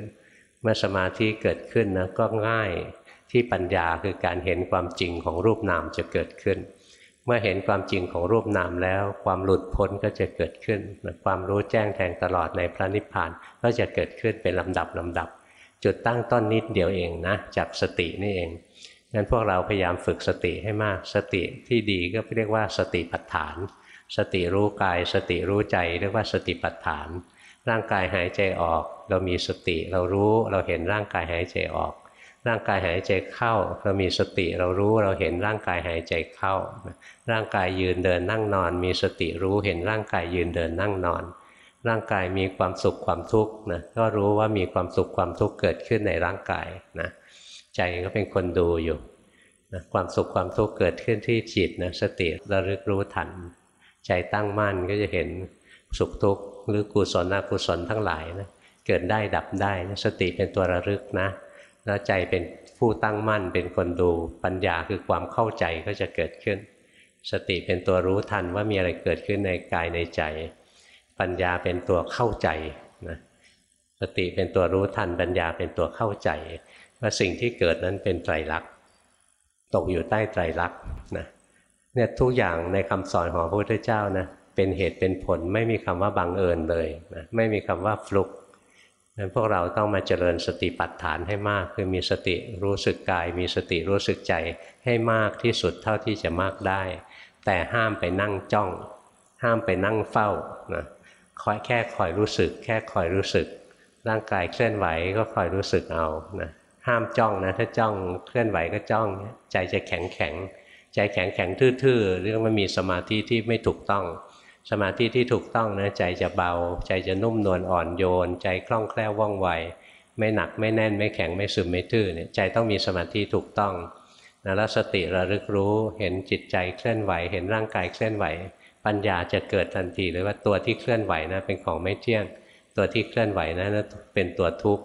เมื่อสมาธิเกิดขึ้นนะก็ง่ายที่ปัญญาคือการเห็นความจริงของรูปนามจะเกิดขึ้น เมื่อเห็นความจริงของรูปนามแล้ว ความหลุดพ้นก็จะเกิดขึ้น ความรู้แจ้งแทงตลอดในพระนิพพานก็จะเกิดขึ้นเป็นลำดับลำดับ จุดตั้งต้นนิดเดียวเองนะจากสตินี่เองงั้นพวกเราพยายามฝึกสติให้มาก สติที่ดีก็เรียกว่าสติปัฏฐาน สติรู้กาย สติรู้ใจเรียกว่าสติปัฏฐาน ร่างกายหายใจออก เรามีสติ เรารู้เราเห็นร่างกายหายใจออก ร่างกายหายใจเข้า เรามีสติ เรารู้เราเห็นร่างกายหายใจเข้า ร่างกายยืนเดินนั่งนอน มีสติรู้เห็นร่างกายยืนเดินนั่งนอน ร่างกายมีความสุขความทุกข์นะก็รู้ว่ามีความสุขความทุกข์เกิดขึ้นในร่างกายนะใจก็เป็นคนดูอยู่นะความสุขความทุกข์เกิดขึ้นที่จิตนะสติระลึกรู้ทัน ใจตั้งมั่นก็จะเห็น สุขทุกข์หรือกุศลอกุศลทั้งหลายนะเกิดได้ดับได้สติเป็นตัวระลึกนะแล้วใจเป็นผู้ตั้งมั่นเป็นคนดูปัญญาคือความเข้าใจก็จะเกิดขึ้น สติเป็นตัวรู้ทันว่ามีอะไรเกิดขึ้นในกายในใจ ปัญญาเป็นตัวเข้าใจนะสติเป็นตัวรู้ทันปัญญาเป็นตัวเข้าใจ ว่าสิ่งที่เกิดนั้นเป็นไตรลักษณ์ตกอยู่ใต้ไตรลักษณ์นะเนี่ยทุกอย่างในคำสอนของพระพุทธเจ้านะ เป็นเหตุเป็นผล ไม่มีคำว่าบังเอิญเลยนะไม่มีคำว่าฟลุกนั้นพวกเราต้องมาเจริญสติปัฏฐานให้มาก คือมีสติรู้สึกกาย มีสติรู้สึกใจให้มากที่สุดเท่าที่จะมากได้ แต่ห้ามไปนั่งจ้อง ห้ามไปนั่งเฝ้านะคอยแค่คอยรู้สึก แค่คอยรู้สึก ร่างกายเคลื่อนไหวก็คอยรู้สึกเอานะห้ามจ้องนะถ้าจ้องเคลื่อนไหวก็จ้อง ใจจะแข็งแข็ง ใจแข็งแข็งทื่อๆเรื่องมันมีสมาธิที่ไม่ถูกต้อง สมาธิที่ถูกต้องนะใจจะเบา ใจจะนุ่มนวลอ่อนโยน ใจคล่องแคล่วว่องไว ไม่หนักไม่แน่นไม่แข็งไม่ซึมไม่ทื่อเนี่ยใจต้องมีสมาธิถูกต้องนะแล้วสติระลึกรู้เห็นจิตใจเคลื่อนไหว เห็นร่างกายเคลื่อนไหว ปัญญาจะเกิดทันทีเลยว่าตัวที่เคลื่อนไหวนะเป็นของไม่เที่ยง ตัวที่เคลื่อนไหวนะั้นเป็นตัวทุกข์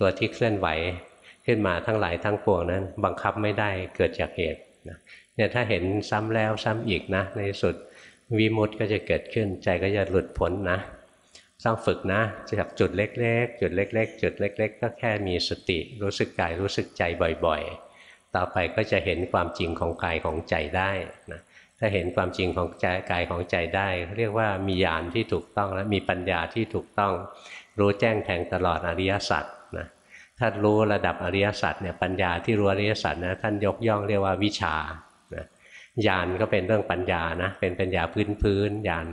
ตัวที่เคลื่อนไหวขึ้นมาทั้งหลายทั้งปวงนั้น บังคับไม่ได้เกิดจากเหตุเนี่ยถ้าเห็นซ้ำแล้วซ้ำอีกนะในสุด วิมุตต์ก็จะเกิดขึ้น ใจก็จะหลุดพ้นนะต้องฝึกนะจากจุดเล็ก ๆ จุดเล็ก ๆ จุดเล็ก ๆ ก็แค่มีสติ รู้สึกกายรู้สึกใจบ่อยๆ ต่อไปก็จะเห็นความจริงของกายของใจได้นะถ้าเห็นความจริงของใจกายของใจได้ เรียกว่ามีญาณที่ถูกต้องและมีปัญญาที่ถูกต้อง รู้แจ้งแทงตลอดอริยสัจนะถ้ารู้ระดับอริยสัจเนี่ยปัญญาที่รู้อริยสัจนะท่านยกย่องเรียกว่าวิชา ญาณก็เป็นเรื่องปัญญานะเป็นปัญญาพื้นพื้นญาณ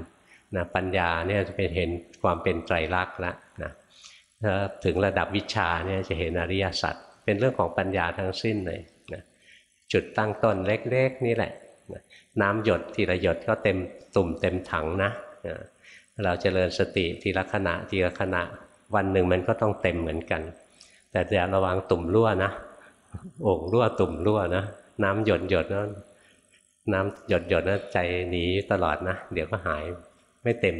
นะปัญญาเนี่ยจะเป็นเห็นความเป็นไตรลักษณ์แล้วนะถ้าถึงระดับวิชาเนี่ยจะเห็นอริยสัจเป็นเรื่องของปัญญาทั้งสิ้นเลยนะจุดตั้งต้นเล็กๆนี่แหละนะน้ำหยดทีละหยดก็เต็มตุ่มเต็มถังนะนะเราจเจริญสติทีละขณะทีละขณะวันหนึ่งมันก็ต้องเต็มเหมือนกัน แต่อย่าระวังตุ่มรั่วนะโอ่งรั่วตุ่มรั่วนะ น้ำหยดหยดนั้น น้ำหยดหยดนะใจหนีตลอดนะ เดี๋ยวก็หายไม่เต็ม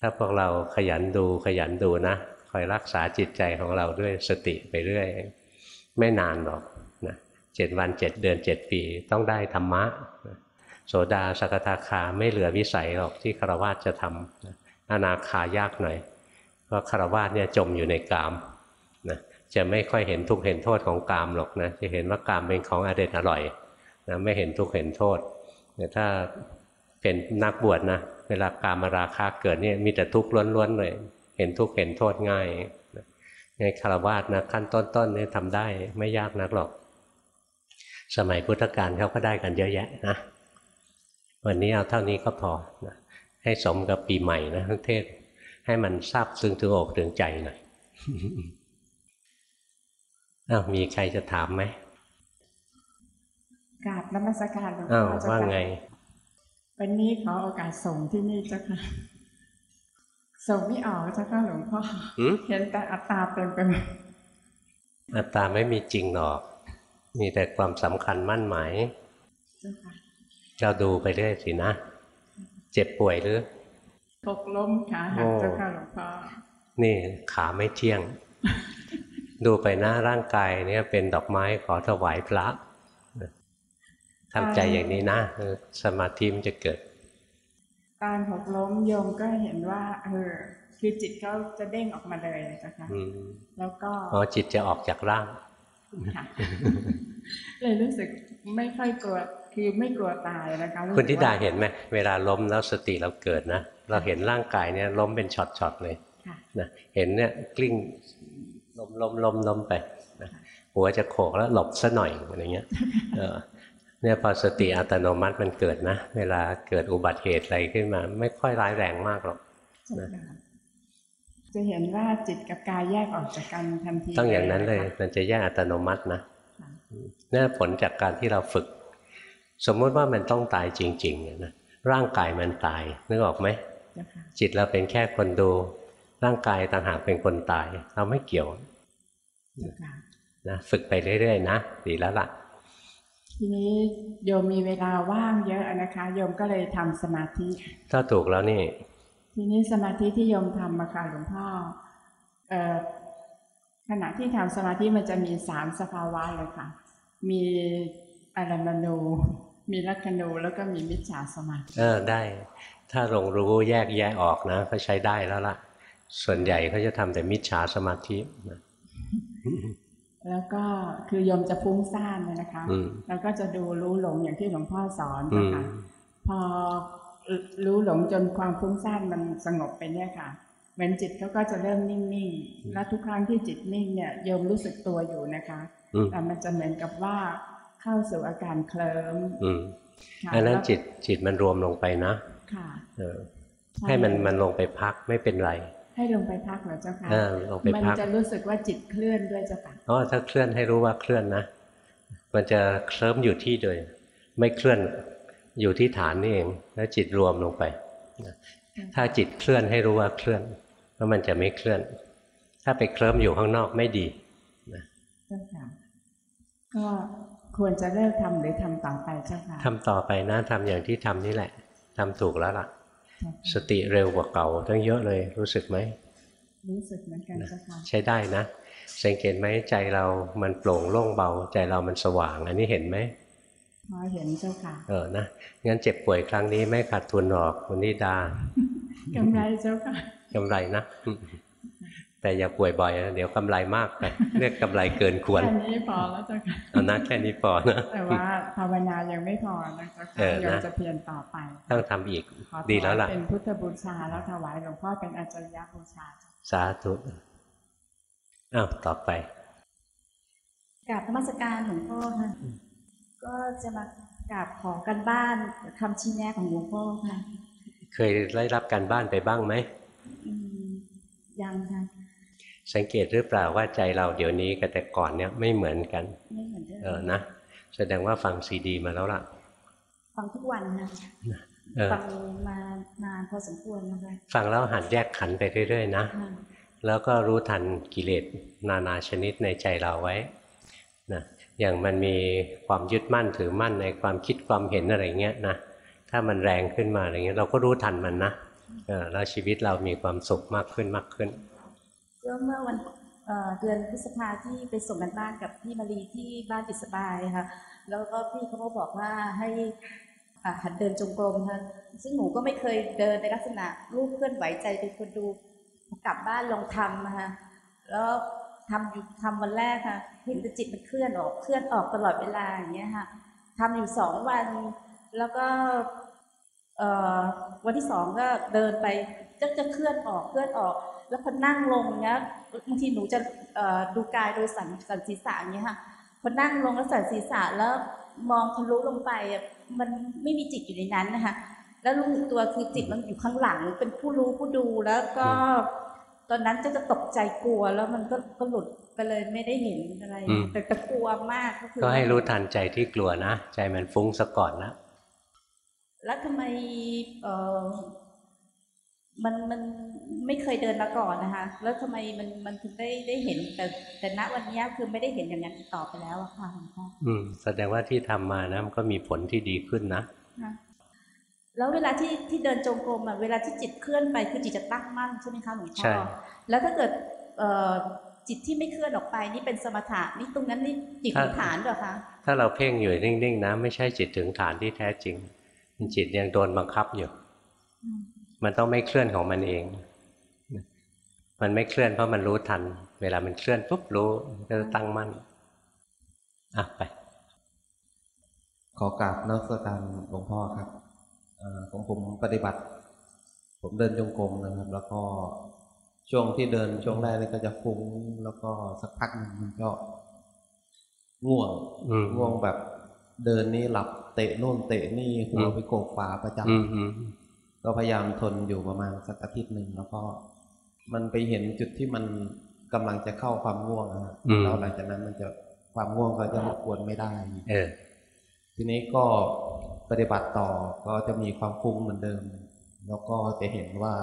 ถ้าพวกเราขยันดูขยันดูนะคอยรักษาจิตใจของเราด้วยสติไปเรื่อย ไม่นานหรอกนะเจ็ดวันเจ็ดเดือนเจ็ดปีต้องได้ธรรมะ โสดาสกทาคาไม่เหลือวิสัยหรอกที่คารวะจะทำอนาคายากหน่อย เพราะคารวะเนี่ยจมอยู่ในกามนะจะไม่ค่อยเห็นทุกข์เห็นโทษของกามหรอกนะจะเห็นว่ากามเป็นของอเด็ดอร่อย นะไม่เห็นทุกข์เห็นโทษแต่ถ้าเป็นนักบวชนะเวลากามราคาเกิดเนี่ยมีแต่ทุกข์ล้วนๆเลยเห็นทุกข์เห็นโทษง่ายในคารวะนะขั้นต้นๆนี่ทำได้ไม่ยากนักหรอก สมัยพุทธกาลเขาก็ได้กันเยอะแยะนะวันนี้เอาเท่านี้ก็พอนะให้สมกับปีใหม่นะทั้งเทศให้มันซาบซึ้งถึงอกถึงใจหน่อยอ้าวมีใครจะถามไหม กราบนมัสการหลวงอ้าวพ่อเจ้าว่าค่ะไง วันนี้ขอโอกาสส่งที่นี่เจ้าค่ะ ส่งไม่ออกเจ้าค่ะหลวงพ่อหืมเห็นแต่อัตตาเต็มไปหมดอัตตาไม่มีจริงหรอก มีแต่ความสำคัญมั่นหมายเจ้าค่ะเราดูไปเรื่อยสินะ เจ็บป่วยหรือตกล้มขาหักโอ้เจ้าค่ะหลวงพ่อ นี่ขาไม่เที่ยง ดูไปหน้าร่างกายเนี่ยเป็นดอกไม้ขอถวายพระ ทำใจอย่างนี้นะเออสมาธิมันจะเกิดตอนหกล้มโยมก็เห็นว่า เออ คือจิตเขาจะเด้งออกมาเลยเจ้าค่ะอืมแล้วก็อ๋อจิตจะออกจากร่างค่ะเลยรู้สึกไม่ค่อยกลัวคือไม่กลัวตายนะคะรู้สึกคุณธิดาว่เห็นไหมเวลาล้มแล้วสติเราเกิดนะเราเห็นร่างกายเนี่ยล้มเป็นช็อตๆเลยค่ะนะเห็นเนี่ยกลิ้งล้มล้มล้มล้มไปนะหัวจะโขกแล้วหลบซะหน่อยอะไรเงี้ย เออเนี่ยพอสติอัตโนมัติมันเกิดนะ เวลาเกิดอุบัติเหตุอะไรขึ้นมา ไม่ค่อยร้ายแรงมากหรอกเจ้าค่ะจะเห็นว่าจิตกับกายแยกออกจากกันทันทีต้องอย่างนั้นเลยะคะมันจะแยกอัตโนมัตินะค่ะนี่ผลจากการที่เราฝึก สมมุติว่ามันต้องตายจริงๆเนี่ยนะร่างกายมันตายนึกออกไหมเจ้าค่ะจิตเราเป็นแค่คนดู ร่างกายต่างหากเป็นคนตาย เราไม่เกี่ยวเจ้าค่ะนะฝึกไปเรื่อยๆนะดีแล้วล่ะ ทีนี้โยมมีเวลาว่างเยอะนะคะโยมก็เลยทำสมาธิ ถ้าถูกแล้วนี่ ทีนี้สมาธิที่โยมทำมาค่ะหลวงพ่อเอ่อขณะที่ทำสมาธิมันจะมีสามสภาวะเลยค่ะ มีอารมณูมีลักขณูแล้วก็มีมิจฉาสมาธิเออได้ ถ้าลงรู้แยกแยะออกนะก็ใช้ได้แล้วล่ะ ส่วนใหญ่เขาจะทำแต่มิจฉาสมาธินะ แล้วก็คือโยมจะฟุ้งซ่านเลยนะคะอืมแล้วก็จะดูรู้หลงอย่างที่หลวงพ่อสอนอืนะมคะพอรู้หลงจนความฟุ้งซ่านมันสงบไปเนี่ยค่ะเหมือนจิตเขาก็จะเริ่มนิ่งๆ และทุกครั้งที่จิตนิ่งเนี่ยโยมรู้สึกตัวอยู่นะคะอืมแต่มันจะเหมือนกับว่าเข้าสู่อาการเคลิ้มอืมค่ะอันนั้นแล้วจิตจิตมันรวมลงไปนะค่ะเออช่ให้มันมันลงไปพักไม่เป็นไร ให้ลงไปพักเหรอเจ้าค่ะเออลงไปมันพักจะรู้สึกว่าจิตเคลื่อนด้วยเจ้าค่ะอ๋อถ้าเคลื่อนให้รู้ว่าเคลื่อนนะ มันจะเคลิ้มอยู่ที่โดย ไม่เคลื่อนอยู่ที่ฐานนี่เอง แล้วจิตรวมลงไปนะถ้าจิตเคลื่อนให้รู้ว่าเคลื่อน แล้วมันจะไม่เคลื่อน ถ้าไปเคลิ้มอยู่ข้างนอกไม่ดีเจ้าค่ะก็ควรจะเลิกทำหรือทำต่อไปเจ้าค่ะทำต่อไปนะทำอย่างที่ทำนี่แหละทำถูกแล้วล่ะเจ้า สค่ะติเร็วกว่าเก่าตั้งเยอะเลยรู้สึกไหมรู้สึกเหมือนกันเจ้าค่ะใช้ได้นะ สังเกตไหมใจเรามันโปร่งโล่งเบาใจเรามันสว่าง อันนี้เห็นไหมพอเห็นเจ้าค่ะ เออนะงั้นเจ็บป่วยครั้งนี้ไม่ขาดทุนหรอกคุณนิดากำไรเจ้าค่ะกำไรนะ แต่อย่าป่วยบ่อยนะเดี๋ยวกำไรมากไปเรียกกำไรเกินควรแค่นี้พอแล้วเจ้าค่ะเอานะแค่นี้พอนะแต่ว่าภาวนายังไม่พอนะเจ้าเอค่ะอนะโยมจะเพียรต่อไปต้องทำอีกขอถดีแล้วล่ะเป็นพุทธบูชาแล้วถวายหลวงพ่อเป็นอาจารยบูชาเจ้าสาธุอ้าวต่อไปกราบนมัสการหลวงพ่อค่ะก็จะมากราบขอกันบ้านคำชี้แนะของหลวงพ่อค่ะ เคยได้รับการบ้านไปบ้างไหมอืมยังค่ะ สังเกตหรือเปล่าว่าใจเราเดี๋ยวนี้กับแต่ก่อนเนี่ยไม่เหมือนกันไม่เหมือนเดิมเออนะแสดงว่าฟังซีดี มาแล้วล่ะ ฟังทุกวันค่ะเออฟังมานานพอสมควรนะคะฟังแล้วหัดแยกขันธ์ไปเรื่อยๆนะค่ะแล้วก็รู้ทันกิเลสนานาชนิดในใจเราไว้นะอย่างมันมีความยึดมั่นถือมั่นในความคิดความเห็นอะไรเงี้ยนะถ้ามันแรงขึ้นมาอะไรเงี้ยเราก็รู้ทันมันนะเออแล้วชีวิตเรามีความสุขมากขึ้นมากขึ้น ก็เมื่อวันเดือนพฤษภาที่ไปส่งกันบ้านกับพี่มารีที่บ้านจิตสบายค่ะแล้วก็พี่เขาก็บอกว่าให้หัดเดินจงกรมค่ะซึ่งหนูก็ไม่เคยเดินในลักษณะรูปเคลื่อนไหวใจเป็นคนดูกลับบ้านลองทำนะคะแล้วทำอยู่ทำวันแรกค่ะเห็นแต่จิตมันเคลื่อนออกเคลื่อนออกตลอดเวลาอย่างเงี้ยค่ะทำอยู่สองวัน แล้วก็วันที่สองก็เดินไปจะจะเคลื่อนออกเคลื่อนออก แล้วพอนั่งลงเนี้ยบางทีหนูจะเอ่อดูกายโดยสันสันศีรษะอย่างเงี้ยค่ะพอนั่งลงแล้วสันศีรษะแล้วมองทะลุลงไปอะมันไม่มีจิตอยู่ในนั้นนะคะแล้วรู้สึกตัวคือจิตมันอยู่ข้างหลัง เป็นผู้รู้ผู้ดูแล้วก็ ตอนนั้นจะจะตกใจกลัวแล้วมันก็ก็หลุดไปเลยไม่ได้เห็นอะไรอืมแต่แต่กลัวมากก็คือก็ให้รู้ทันใจที่กลัวนะ ใจมันฟุ้งซะก่อนนะแล้วทำไมเออ มันมันไม่เคยเดินมาก่อนนะคะ แล้วทำไมมันมันถึงได้ได้เห็น แต่แต่ณวันเนี้ยคือไม่ได้เห็นอย่างนั้นอีกต่อไปแล้วอะค่ะหลวงพ่ออืมแสดงว่าที่ทำมานะมันก็มีผลที่ดีขึ้นนะค่ะแล้วเวลาที่ที่เดินจงกรมอะเวลาที่จิตเคลื่อนไปคือจิตจะตั้งมั่นใช่ไหมคะหลวงพ่ใช่อแล้วถ้าเกิดเอ่อจิตที่ไม่เคลื่อนออกไปนี่เป็นสมถะนี่ตรงนั้นนี่จิตถึงฐานเหรอคะถ้าเราเพ่งอยู่นิ่งๆนะไม่ใช่จิตถึงฐานที่แท้จริงมันจิตยังโดนบังคับอยู่อื มมันต้องไม่เคลื่อนของมันเอง มันไม่เคลื่อนเพราะมันรู้ทัน เวลามันเคลื่อนปุ๊บรู้ก็จะตั้งมั่นอะไป ขอกราบนักสการหลวงพ่อครับเอ่อของผมปฏิบัติ ผมเดินจงกรมนะครับ แล้วก็ช่วงที่เดินช่วงแรกนี่ก็จะฟุ้งแล้วก็สักพักหนึ่งมันก็ง่วงอืมง่วงแบบเดินนี่หลับเตะนู่นเตะนี่หัวอืมไปโกกฝาประจอืมอืมำ ก็พยายามทนอยู่ประมาณสักอาทิตย์หนึ่งแล้วก็มันไปเห็นจุดที่มันกำลังจะเข้าความง่วงนะฮะแล้วหลังจากนั้นมันจะความง่วงก็จะรบกวนไม่ได้ เออ ทีนี้ก็ปฏิบัติต่อก็จะมีความฟุ้งเหมือนเดิม แล้วก็จะเห็นว่า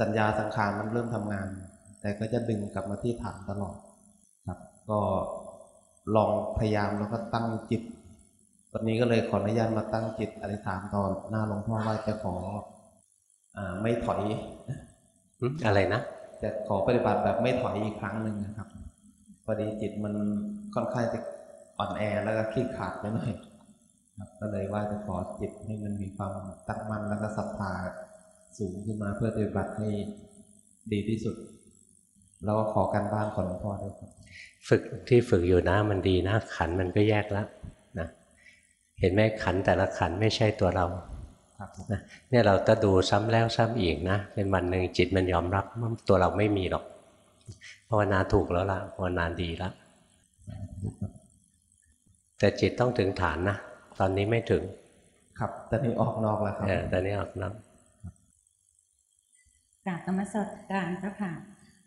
สัญญาสังขารมันเริ่มทำงาน แต่ก็จะดึงกลับมาที่ฐานตลอดครับ ก็ลองพยายามแล้วก็ตั้งจิตวันนี้ก็เลยขออนุญาตมาตั้งจิตอธิษฐานตอนหน้าหลวงพ่อว่าจะขออ่า ไม่ถอยอืมอะไรนะจะขอปฏิบัติแบบไม่ถอยอีกครั้งหนึ่งนะครับพอดีจิตมันค่อนข้างจะอ่อนแอแล้วก็ขี้ขลาดไปหน่อยครับก็เลยว่าจะขอจิตให้มันมีความตั้งมั่นแล้วก็ศรัทธาสูงขึ้นมาเพื่อปฏิบัติให้ดีที่สุด แล้วก็ขอการบ้านของหลวงพ่อด้วยครับฝึกที่ฝึกอยู่นะมันดีนะขันมันก็แยกแล้วนะเห็นไหมขันแต่ละขันไม่ใช่ตัวเราครับผมนะ เนี่ยเราก็ดูซ้ำแล้วซ้ำอีกนะเป็นวันหนึ่งจิตมันยอมรับว่าตัวเราไม่มีหรอกภาวนาถูกแล้วล่ะภาวนาดีแล้วแต่จิตต้องถึงฐานนะตอนนี้ไม่ถึง ครับตอนนี้ออกนอกแล้วครับเออตอนนี้ออกน้กราบนมัสการเจ้าค่ะ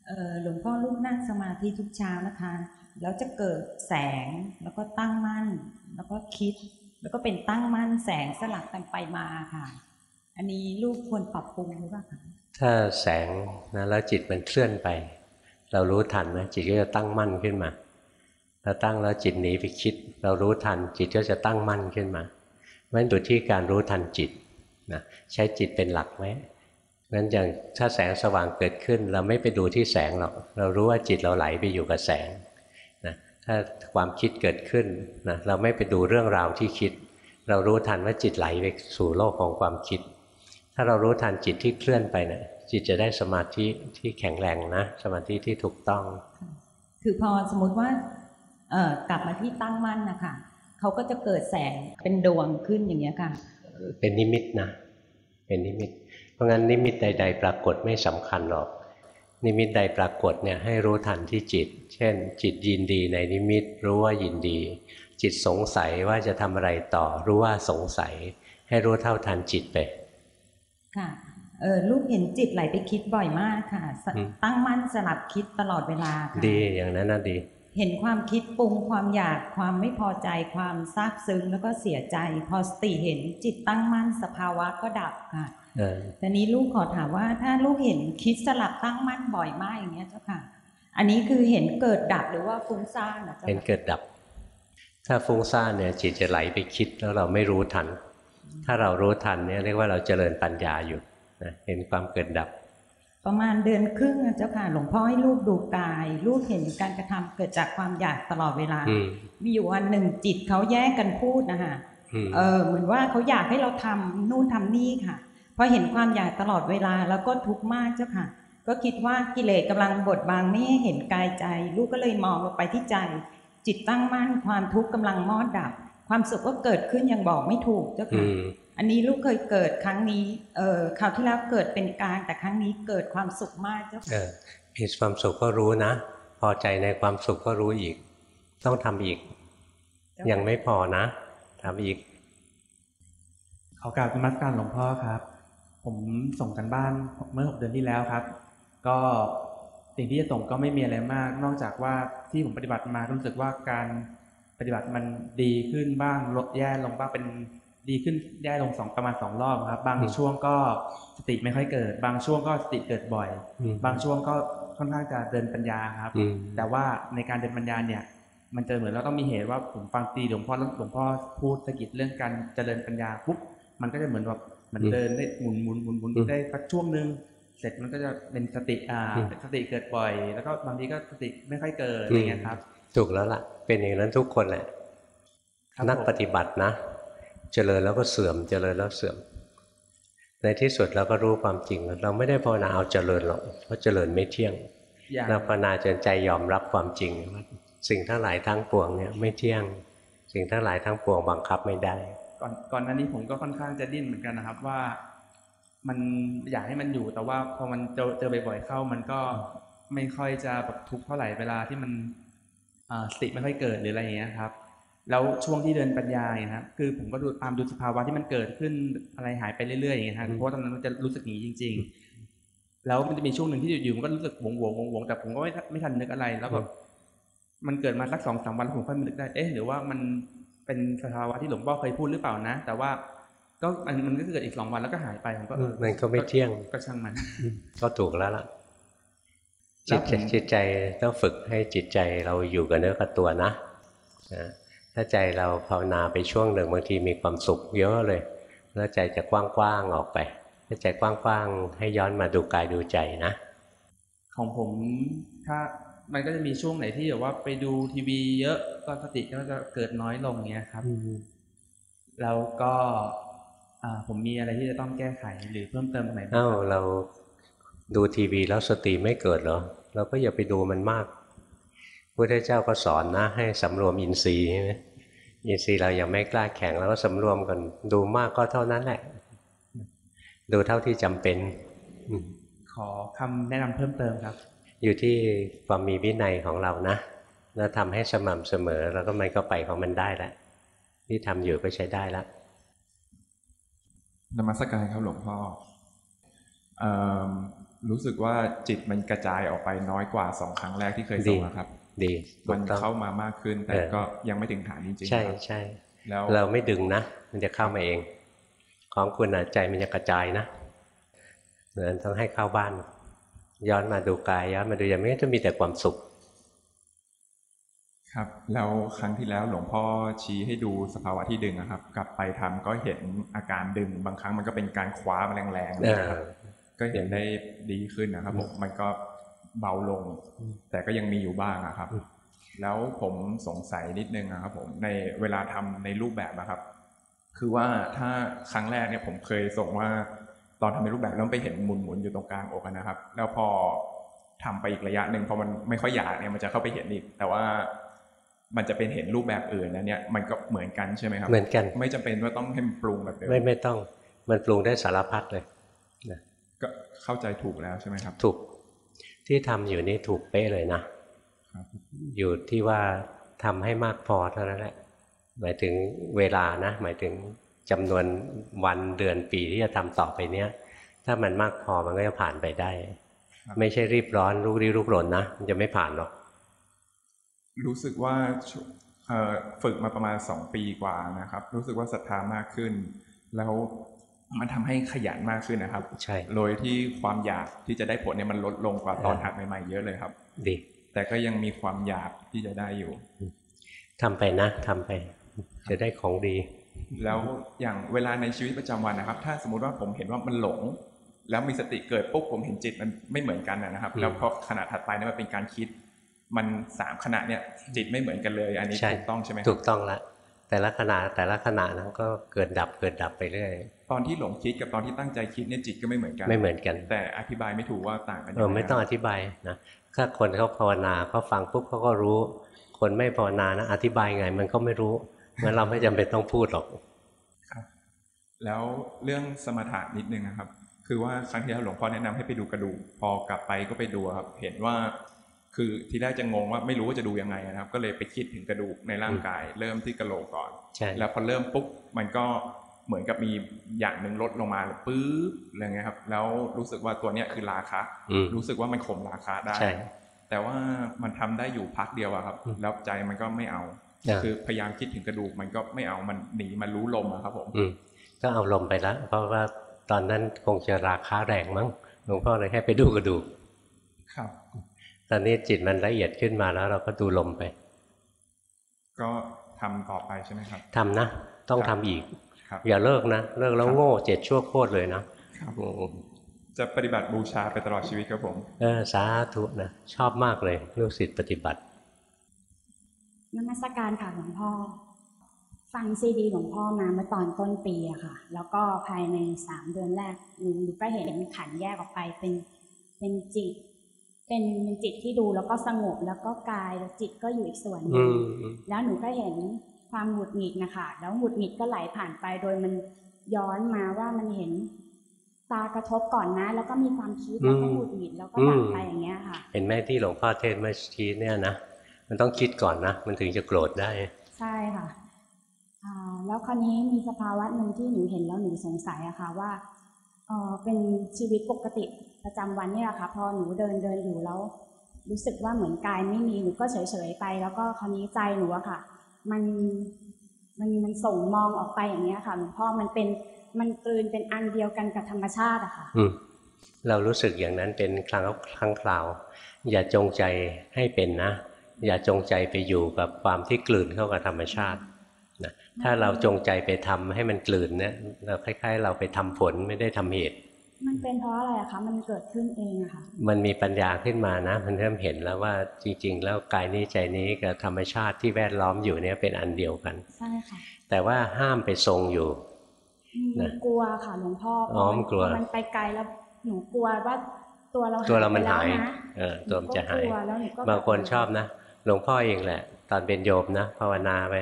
เอ่อหลวงพ่อลูกนั่งสมาธิทุกเช้านะคะ แล้วจะเกิดแสงแล้วก็ตั้งมั่น แล้วก็คิด แล้วก็เป็นตั้งมั่นแสงสลับกันไปมาค่ะ อันนี้ลูกควรปรับปรุงหรือเปล่าคะถ้าแสงนะแล้วจิตมันเคลื่อนไป เรารู้ทันนะจิตก็จะตั้งมั่นขึ้นมาเราตั้งแล้วจิตหนีไปคิด เรารู้ทันจิตก็จะตั้งมั่นขึ้นมาเพราะฉะนั้นอยู่ที่การรู้ทันจิตนะใช้จิตเป็นหลักไหมงั้นอย่างถ้าแสงสว่างเกิดขึ้น เราไม่ไปดูที่แสงหรอกเรารู้ว่าจิตเราไหลไปอยู่กับแสง ถ้าความคิดเกิดขึ้นนะเราไม่ไปดูเรื่องราวที่คิด เรารู้ทันว่าจิตไหลไปสู่โลกของความคิด ถ้าเรารู้ทันจิตที่เคลื่อนไปเนะี่ยจิตจะได้สมาธิที่แข็งแรงนะ สมาธิที่ถูกต้อง คือพอสมมติว่าเอ่อกลับมาที่ตั้งมั่นนะคะเขาก็จะเกิดแสงเป็นดวงขึ้นอย่างเงี้ยค่ะ เป็นนิมิตนะ เป็นนิมิต เพราะงั้นนิมิตใด ๆ ปรากฏไม่สำคัญหรอก นิมิตใดปรากฏเนี่ยให้รู้ทันที่จิต เช่น จิตยินดีในนิมิตรู้ว่ายินดี จิตสงสัยว่าจะทำอะไรต่อ รู้ว่าสงสัย ให้รู้เท่าทันจิตไป ค่ะเออลูกเห็นจิตไหลไปคิดบ่อยมากค่ะสอืมตั้งมั่นสลับคิดตลอดเวลาค่ะดีอย่างนั้นนะดี เห็นความคิดปรุงความอยากความไม่พอใจความซาบซึ้งแล้วก็เสียใจ พอสติเห็นจิตตั้งมั่นสภาวะก็ดับค่ะเออแต่นี้ลูกขอถามว่าถ้าลูกเห็นคิดสลับตั้งมั่นบ่อยมากอย่างเงี้ยเจ้าค่ะ อันนี้คือเห็นเกิดดับหรือว่าฟุ้งซ่านนะเจ้าเป็นค่ะเกิดดับ ถ้าฟุ้งซ่านเนี่ยจิตจะไหลไปคิดแล้วเราไม่รู้ทัน ถ้าเรารู้ทันเนี่ยเรียกว่าเราเจริญปัญญาอยู่นะเห็นความเกิดดับ ประมาณเดือนครึ่งนะเจ้าค่ะ หลวงพ่อให้ลูกดูกายลูกเห็นการกระทำเกิดจากความอยากตลอดเวลาอืมมีอยู่วันหนึ่งจิตเขาแยกกันพูดนะคะอืมเออเหมือนว่าเขาอยากให้เราทำนู่นทำนี่ค่ะพอเห็นความอยากตลอดเวลาแล้วก็ทุกข์มากเจ้าค่ะ ก็คิดว่ากิเลสกำลังบดบังไม่ให้เห็นกายใจ ลูกก็เลยมองลงไปที่ใจ จิตตั้งมั่นความทุกข์กำลังมอดดับ ความสุขก็เกิดขึ้นอย่างบอกไม่ถูกเจ้าอืค่ะมอันนี้ลูกเคยเกิดครั้งนี้เออคราวที่แล้วเกิดเป็นกลางแต่ครั้งนี้เกิดความสุขมากเจ้าเอค่ะอมีความสุขก็รู้นะ พอใจในความสุขก็รู้อีก ต้องทำอีก ยังไม่พอนะทำอีกขอกราบนมัสการหลวงพ่อครับ ผมส่งกันบ้านเมื่อหกเดือนที่แล้วครับ ก็สิ่งที่จะส่งก็ไม่มีอะไรมาก นอกจากว่าที่ผมปฏิบัติมาก็รู้สึกว่าการปฏิบัติมันดีขึ้นบ้างลดแย่ลงบ้างเป็น ดีขึ้นแย่ลงสองประมาณสองรอบครับ บางอืมช่วงก็สติไม่ค่อยเกิด บางช่วงก็สติเกิดบ่อยอืมบางช่วงก็ค่อนข้างจะเดินปัญญาครับอืมแต่ว่าในการเดินปัญญาเนี่ย มันจะเหมือนเราต้องมีเหตุว่าผมฟังตีหลวงพ่อแล้วหลวงพ่อพูดสะกิดเรื่องการเจริญปัญญาปุ๊บมันก็จะเหมือนแบบเหมันอืมเดินได้หมุนหมุนหมุนหมุนอืมได้สักช่วงหนึ่งเสร็จมันก็จะเป็นสติอ่าอืมสติเกิดบ่อย แล้วก็บางทีก็สติไม่ค่อยเกิดอะไรเงี้ยครับ ถูกแล้วล่ะ เป็นอย่างนั้นทุกคนแหละครับนักผมปฏิบัตินะ เจริญแล้วก็เสื่อม เจริญแล้วเสื่อม ในที่สุดเราก็รู้ความจริง เราไม่ได้ภาวนาเอาเจริญหรอกเพราะเจริญไม่เที่ยงอย่างเราภาวนาจนใจยอมรับความจริงว่าสิ่งทั้งหลายทั้งปวงเนี่ยไม่เที่ยง สิ่งทั้งหลายทั้งปวงบังคับไม่ได้ ก่อนก่อนหน้านี้ผมก็ค่อนข้างจะดิ้นเหมือนกันนะครับว่า มันอยากให้มันอยู่แต่ว่าพอมันเจอเจอบ่อยๆเข้า มันก็ไม่ค่อยจะแบบทุกข์เท่าไหร่เวลาที่มันอ่าสติไม่ค่อยเกิดหรืออะไรอย่างเงี้ยครับ แล้วช่วงที่เดินปัญญาเนี่ยนะครับคือผมก็ดูตามดูสภาวะที่มันเกิดขึ้นอะไรหายไปเรื่อยๆอย่างเงี้ยครับอืมเพราะว่าตอนนั้นมันจะรู้สึกอย่างนี้จริง ๆ แล้วมันจะมีช่วงหนึ่งที่อยู่ๆมันก็รู้สึกหวงหวงหวงหวงแต่ผมก็ไม่ทันไม่ทันนึกอะไร แล้วแบบมันเกิดมาสักสองสามวันแล้วผมค่อยมานึกได้เอ๊ะหรือว่ามันเป็นสภาวะที่หลวงพ่อเคยพูดหรือเปล่านะ แต่ว่าก็มันมันก็เกิดอีกสองวันแล้วก็หายไปผมก็เออมันก็ไม่เที่ยงก็ช่างมัน ก็ถูกแล้วล่ะแล้จิตวผมใจจิตใจต้องฝึกให้จิตใจเราอยู่กับเนื้อกับตัวนะนะ ถ้าใจเราภาวนาไปช่วงหนึ่งบางทีมีความสุขเยอะเลย แล้วใจจะกว้างๆออกไป ถ้าใจกว้างๆให้ย้อนมาดูกายดูใจนะ ของผมถ้ามันก็จะมีช่วงไหนที่แบบว่าไปดูทีวีเยอะก็สติก็จะเกิดน้อยลงเงี้ยครับ แล้วก็อ่าผมมีอะไรที่จะต้องแก้ไขหรือเพิ่มเติมตรงไหนบ้างเอ้าครับเราดูทีวีแล้วสติไม่เกิดเหรอ เราก็อย่าไปดูมันมาก พระพุทธเจ้าก็สอนนะ ให้สำรวมอินทรีย์ใช่ไหมอินทรีย์เรายังไม่กล้าแข็งเราก็สำรวมกันดูมากก็เท่านั้นแหละ ดูเท่าที่จำเป็นอืมขอคำแนะนำเพิ่มเติมครับ อยู่ที่ความมีวินัยของเรานะแล้วทำให้สม่ำเสมอ แล้วก็มันก็ไปของมันได้แล้วที่ทำอยู่ก็ใช้ได้แล้วนมัสการครับหลวงพ่อเอิ่มรู้สึกว่าจิตมันกระจายออกไปน้อยกว่าสองครั้งแรกที่เคยส่งดีนะครับ ดีถูมันกต้องเข้ามามากขึ้นแต่เออก็ยังไม่ถึงฐานจริงๆใช่ครับใช่แล้วเราไม่ดึงนะ มันจะเข้ามาเอง ของคุณอะใจมันจะกระจายนะเหมือนต้องให้เข้าบ้าน ย้อนมาดูกายย้อนมาดูอย่างนี้จะมีแต่ความสุข ครับ แล้วครั้งที่แล้วหลวงพ่อชี้ให้ดูสภาวะที่ดึงอะครับ กลับไปทำก็เห็นอาการดึง บางครั้งมันก็เป็นการคว้ามาแรงๆเลยนะครับเออก็เห็นได้ดีขึ้นนะครับผมมันก็ เบาลง แต่ก็ยังมีอยู่บ้างอะครับ แล้วผมสงสัยนิดนึงนะครับผมในเวลาทำในรูปแบบนะครับ คือว่าถ้าครั้งแรกเนี่ยผมเคยส่งว่า ตอนทำในรูปแบบแล้วไปเห็นหมุนหมุนๆอยู่ตรงกลางอกอะนะครับ แล้วพอทำไปอีกระยะหนึ่งพอมันไม่ค่อยอยากเนี่ยมันจะเข้าไปเห็นอีก แต่ว่ามันจะเป็นเห็นรูปแบบอื่นนะเนี่ยมันก็เหมือนกันใช่ไหมครับ เหมือนกัน ไม่จำเป็นว่าต้องให้มันปรุงแบบเดิมไม่ไม่ต้อง มันปรุงได้สารพัดเลยก็เข้าใจถูกแล้วใช่ไหมครับ ถูก ที่ทำอยู่นี่ถูกเป๊ะเลยนะครับอยู่ที่ว่าทำให้มากพอเท่านั้นแหละ หมายถึงเวลานะ หมายถึงจำนวนวันเดือนปีที่จะทำต่อไปเนี้ย ถ้ามันมากพอมันก็จะผ่านไปได้ครับไม่ใช่รีบร้อนรุกรีรุกรนนะมันจะไม่ผ่านหรอกรู้สึกว่าช่วงเอ่อฝึกมาประมาณสองปีกว่านะครับ รู้สึกว่าศรัทธามากขึ้น แล้ว มันทำให้ขยันมากขึ้นนะครับ ใช่ โดยที่ความอยากที่จะได้ผลเนี่ยมันลดลงกว่าตอนเออหัดใหม่ๆเยอะเลยครับ ดี แต่ก็ยังมีความอยากที่จะได้อยู่ทำไปนะทำไป จะได้ของดี แล้วอย่างเวลาในชีวิตประจำวันนะครับ ถ้าสมมุติว่าผมเห็นว่ามันหลง แล้วมีสติเกิดปุ๊บผมเห็นจิตมันไม่เหมือนกันนะครับอืมแล้วพอขณะถัดไปเนี่ยมันเป็นการคิด มันสามขณะเนี่ยจิตไม่เหมือนกันเลย อันนี้ใช่ถูกต้องใช่ไหมครับถูกต้องละแต่ละขณะแต่ละขณะนั้นก็เกิดดับเกิดดับไปเรื่อยพ ตอนที่หลงคิดกับตอนที่ตั้งใจคิดเนี่ยจิตก็ไม่เหมือนกัน ไม่เหมือนกัน แต่อธิบายไม่ถูกว่าต่างกันเออไม่ต้องอธิบายนะถ้าคนเขาภาวนาเขาฟังปุ๊บเขาก็รู้ คนไม่ภาวนานะอธิบายไงมันก็ไม่รู้งั้นเราไม่จำเป็นต้องพูดหรอกครับ แล้วเรื่องสมถะนิดนึงนะครับ คือว่าครั้งที่แล้วหลวงพ่อแนะนำให้ไปดูกระดูกพอกลับไปก็ไปดูครับ เห็นว่าคือทีแรกจะงงว่าไม่รู้ว่าจะดูยังไงนะครับ ก็เลยไปคิดถึงกระดูกในร่างกาย เริ่มที่กระโหลกก่อนใช่แล้วพอเริ่มปุ๊บมันก็ เหมือนกับมีอย่างหนึ่งลดลงมาปื๊บอะไรเงี้ยครับ แล้วรู้สึกว่าตัวเนี้ยคือราคะอืมรู้สึกว่ามันข่มราคะได้ใช่แต่ว่ามันทำได้อยู่พักเดียวอะครับอืมแล้วใจมันก็ไม่เอาอ่าคือพยายามคิดถึงกระดูกมันก็ไม่เอามันหนีมันรู้ลมอะครับผมอืมก็เอาลมไปแล้วเพราะว่าตอนนั้นคงจะราคาแรงมั้งหลวงพ่อเลยให้ไปดูกระดูกครับ ตอนนี้จิตมันละเอียดขึ้นมาแล้วเราก็ดูลมไป ก็ทำต่อไปใช่ไหมครับทำนะ ต้องครัทำบอีกครับ อย่าเลิกนะเลิกแล้วครับโง่เจ็ดชั่วโคตรเลยนะครับอืมจะปฏิบัติบูชาไปตลอดชีวิตครับผมเออสาธุนะชอบมากเลยลูกศิษย์ปฏิบัตินมัสการค่ะหลวงพ่อ ฟังซีดีหลวงพ่อมาเมื่อตอนต้นปีอะค่ะ แล้วก็ภายในสามเดือนแรกหนูหนูก็เห็นขันแยกออกไปเป็นเป็นจิต เป็นเป็นจิตที่ดูแล้วก็สงบแล้วก็กายแล้วจิตก็อยู่อีกส่วนหอืนึ่งมอืมแล้วหนูก็เห็น ความหงุดหงิดนะคะ แล้วหงุดหงิดก็ไหลผ่านไปโดยมันย้อนมาว่ามันเห็นตากระทบก่อนนะ แล้วก็มีความคิดแล้วก็หงุดหงิดแล้วก็ดับไปอย่างเงี้ยค่ะ เห็นไหมที่หลวงพ่อเทศน์เมื่อกี้เนี่ยนะมันต้องคิดก่อนนะ มันถึงจะโกรธได้ ใช่ค่ะอ่าแล้วคราวนี้มีสภาวะหนึ่งที่หนูเห็นแล้วหนูสงสัยอะค่ะว่าเออเป็นชีวิตปกติประจำวันเนี่ยค่ะ พอหนูเดินเดินอยู่แล้ว รู้สึกว่าเหมือนกายไม่มีหนูก็เฉยเฉยๆไป แล้วก็คราวนี้ใจหนูอะค่ะ มันมันมันส่งมองออกไปอย่างเงี้ยค่ะหลวงพ่อมันเป็นมันกลืนเป็นอันเดียวกันกับธรรมชาติอะค่ะอืเรารู้สึกอย่างนั้นเป็นครั้งครั้งคราว อย่าจงใจให้เป็นนะ อย่าจงใจไปอยู่กับความที่กลืนเข้ากับธรรมชาตินะถ้าเราจงใจไปทำให้มันกลืนเนี่ยเราคล้าย ๆ เราไปทำผลไม่ได้ทำเหตุ มันเป็นเพราะอะไรอะคะ มันเกิดขึ้นเองอะค่ะมันมีปัญญาขึ้นมานะ มันเริ่มเห็นแล้วว่าจริง ๆ แล้วกายนี้ใจนี้กับธรรมชาติที่แวดล้อมอยู่เนี่ยเป็นอันเดียวกันใช่ค่ะแต่ว่าห้ามไปทรงอยู่หนูนะกลัวค่ะหลวงพ่ออ๋อพมันกลัวพอมันไปไกลแล้วหนูกลัวว่าตัวเราตัวเรามันหายไปแล้วะเออตัวมันจะหายนูก็กลัวแล้วหนูก็บางคนแบบชอบนะหลวงพ่อเองแหละ ตอนเป็นโยมนะภาวนาไป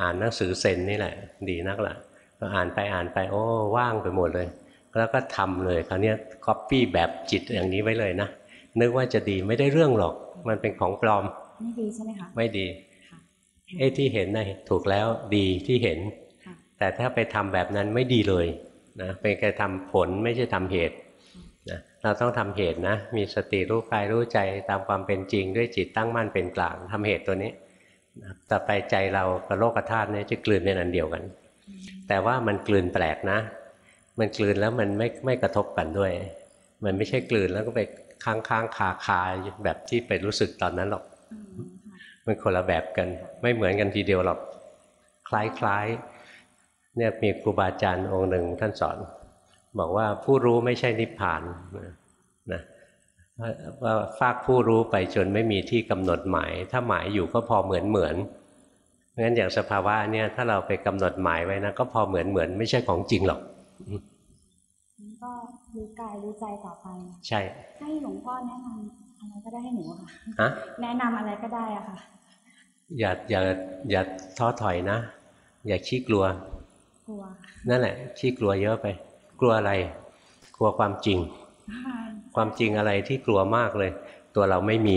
อ่านหนังสือเซนนี่แหละ ดีนักละพออ่านไปอ่านไปโอ้ว่างไปหมดเลย แล้วก็ทำเลยคราวเนี้ก๊อปปี้แบบจิตอย่างนี้ไว้เลยนะนึกว่าจะดีไม่ได้เรื่องหรอก มันเป็นของปลอม ไม่ดีใช่ไหมคะไม่ดีค่ะไอ้ที่เห็นนะถูกแล้วดีที่เห็นค่ะแต่ถ้าไปทำแบบนั้นไม่ดีเลยนะเป็นการทำผลไม่ใช่ทำเหตุนะเราต้องทำเหตุนะ มีสติรู้กายรู้ใจตามความเป็นจริงด้วยจิตตั้งมั่นเป็นกลางทำเหตุตัวนี้นะต่อไปใจเรากับโลกธาตุเนี่ยจะกลืนเป็นอันเดียวกัน แต่ว่ามันกลืนแปลกนะ มันกลืนแล้วมันไม่ไม่กระทบกันด้วย มันไม่ใช่กลืนแล้วก็ไปค้างค้างคาคาแบบที่ไปรู้สึกตอนนั้นหรอกอืมค่ะมันคนละแบบกัน ไม่เหมือนกันทีเดียวหรอก คล้ายๆเนี่ยมีครูบาอาจารย์องค์หนึ่งท่านสอน บอกว่าผู้รู้ไม่ใช่นิพพานนะว่าว่าฟากผู้รู้ไปจนไม่มีที่กำหนดหมาย ถ้าหมายอยู่ก็พอเหมือนเหมือนงั้นอย่างสภาวะเนี่ยถ้าเราไปกำหนดหมายไว้นะก็พอเหมือนเหมือนไม่ใช่ของจริงหรอกงั้น ก็รู้กายรู้ใจต่อไป ใช่ ให้หลวงพ่อแนะนำอะไรก็ได้ให้หนูอะค่ะฮะแนะนำอะไรก็ได้อะค่ะ อย่าอย่าอย่าท้อถอยนะ อย่าขี้กลัว กลัว นั่นแหละ ขี้กลัวเยอะไป กลัวอะไร กลัวความจริง ความจริงอะไรที่กลัวมากเลย ตัวเราไม่มี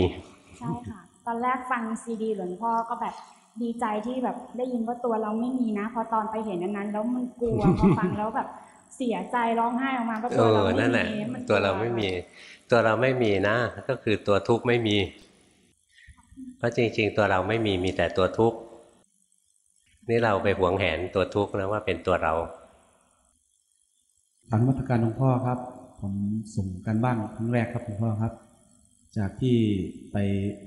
ใช่ค่ะ ตอนแรกฟังซีดีหลวงพ่อก็แบบดีใจที่แบบได้ยินว่าตัวเราไม่มีนะ พอตอนไปเห็นอันนั้นแล้วมันกลัวพอฟังแล้วแบบ เสียใจร้องไห้ออกมาว่าเอตัวเราอไม่นั่นแหละมีนกตัวเราไม่มี ตัวเราไม่มีนะ ก็คือตัวทุกข์ไม่มี เพราะจริง ๆ ตัวเราไม่มีมีแต่ตัวทุกข์นี่เราไปหวงแหนตัวทุกข์นะว่าเป็นตัวเราการนมัตการหลวงพ่อครับ ผมส่งกันบ้างครั้งแรกครับหลวงพ่อครับ จากที่ไป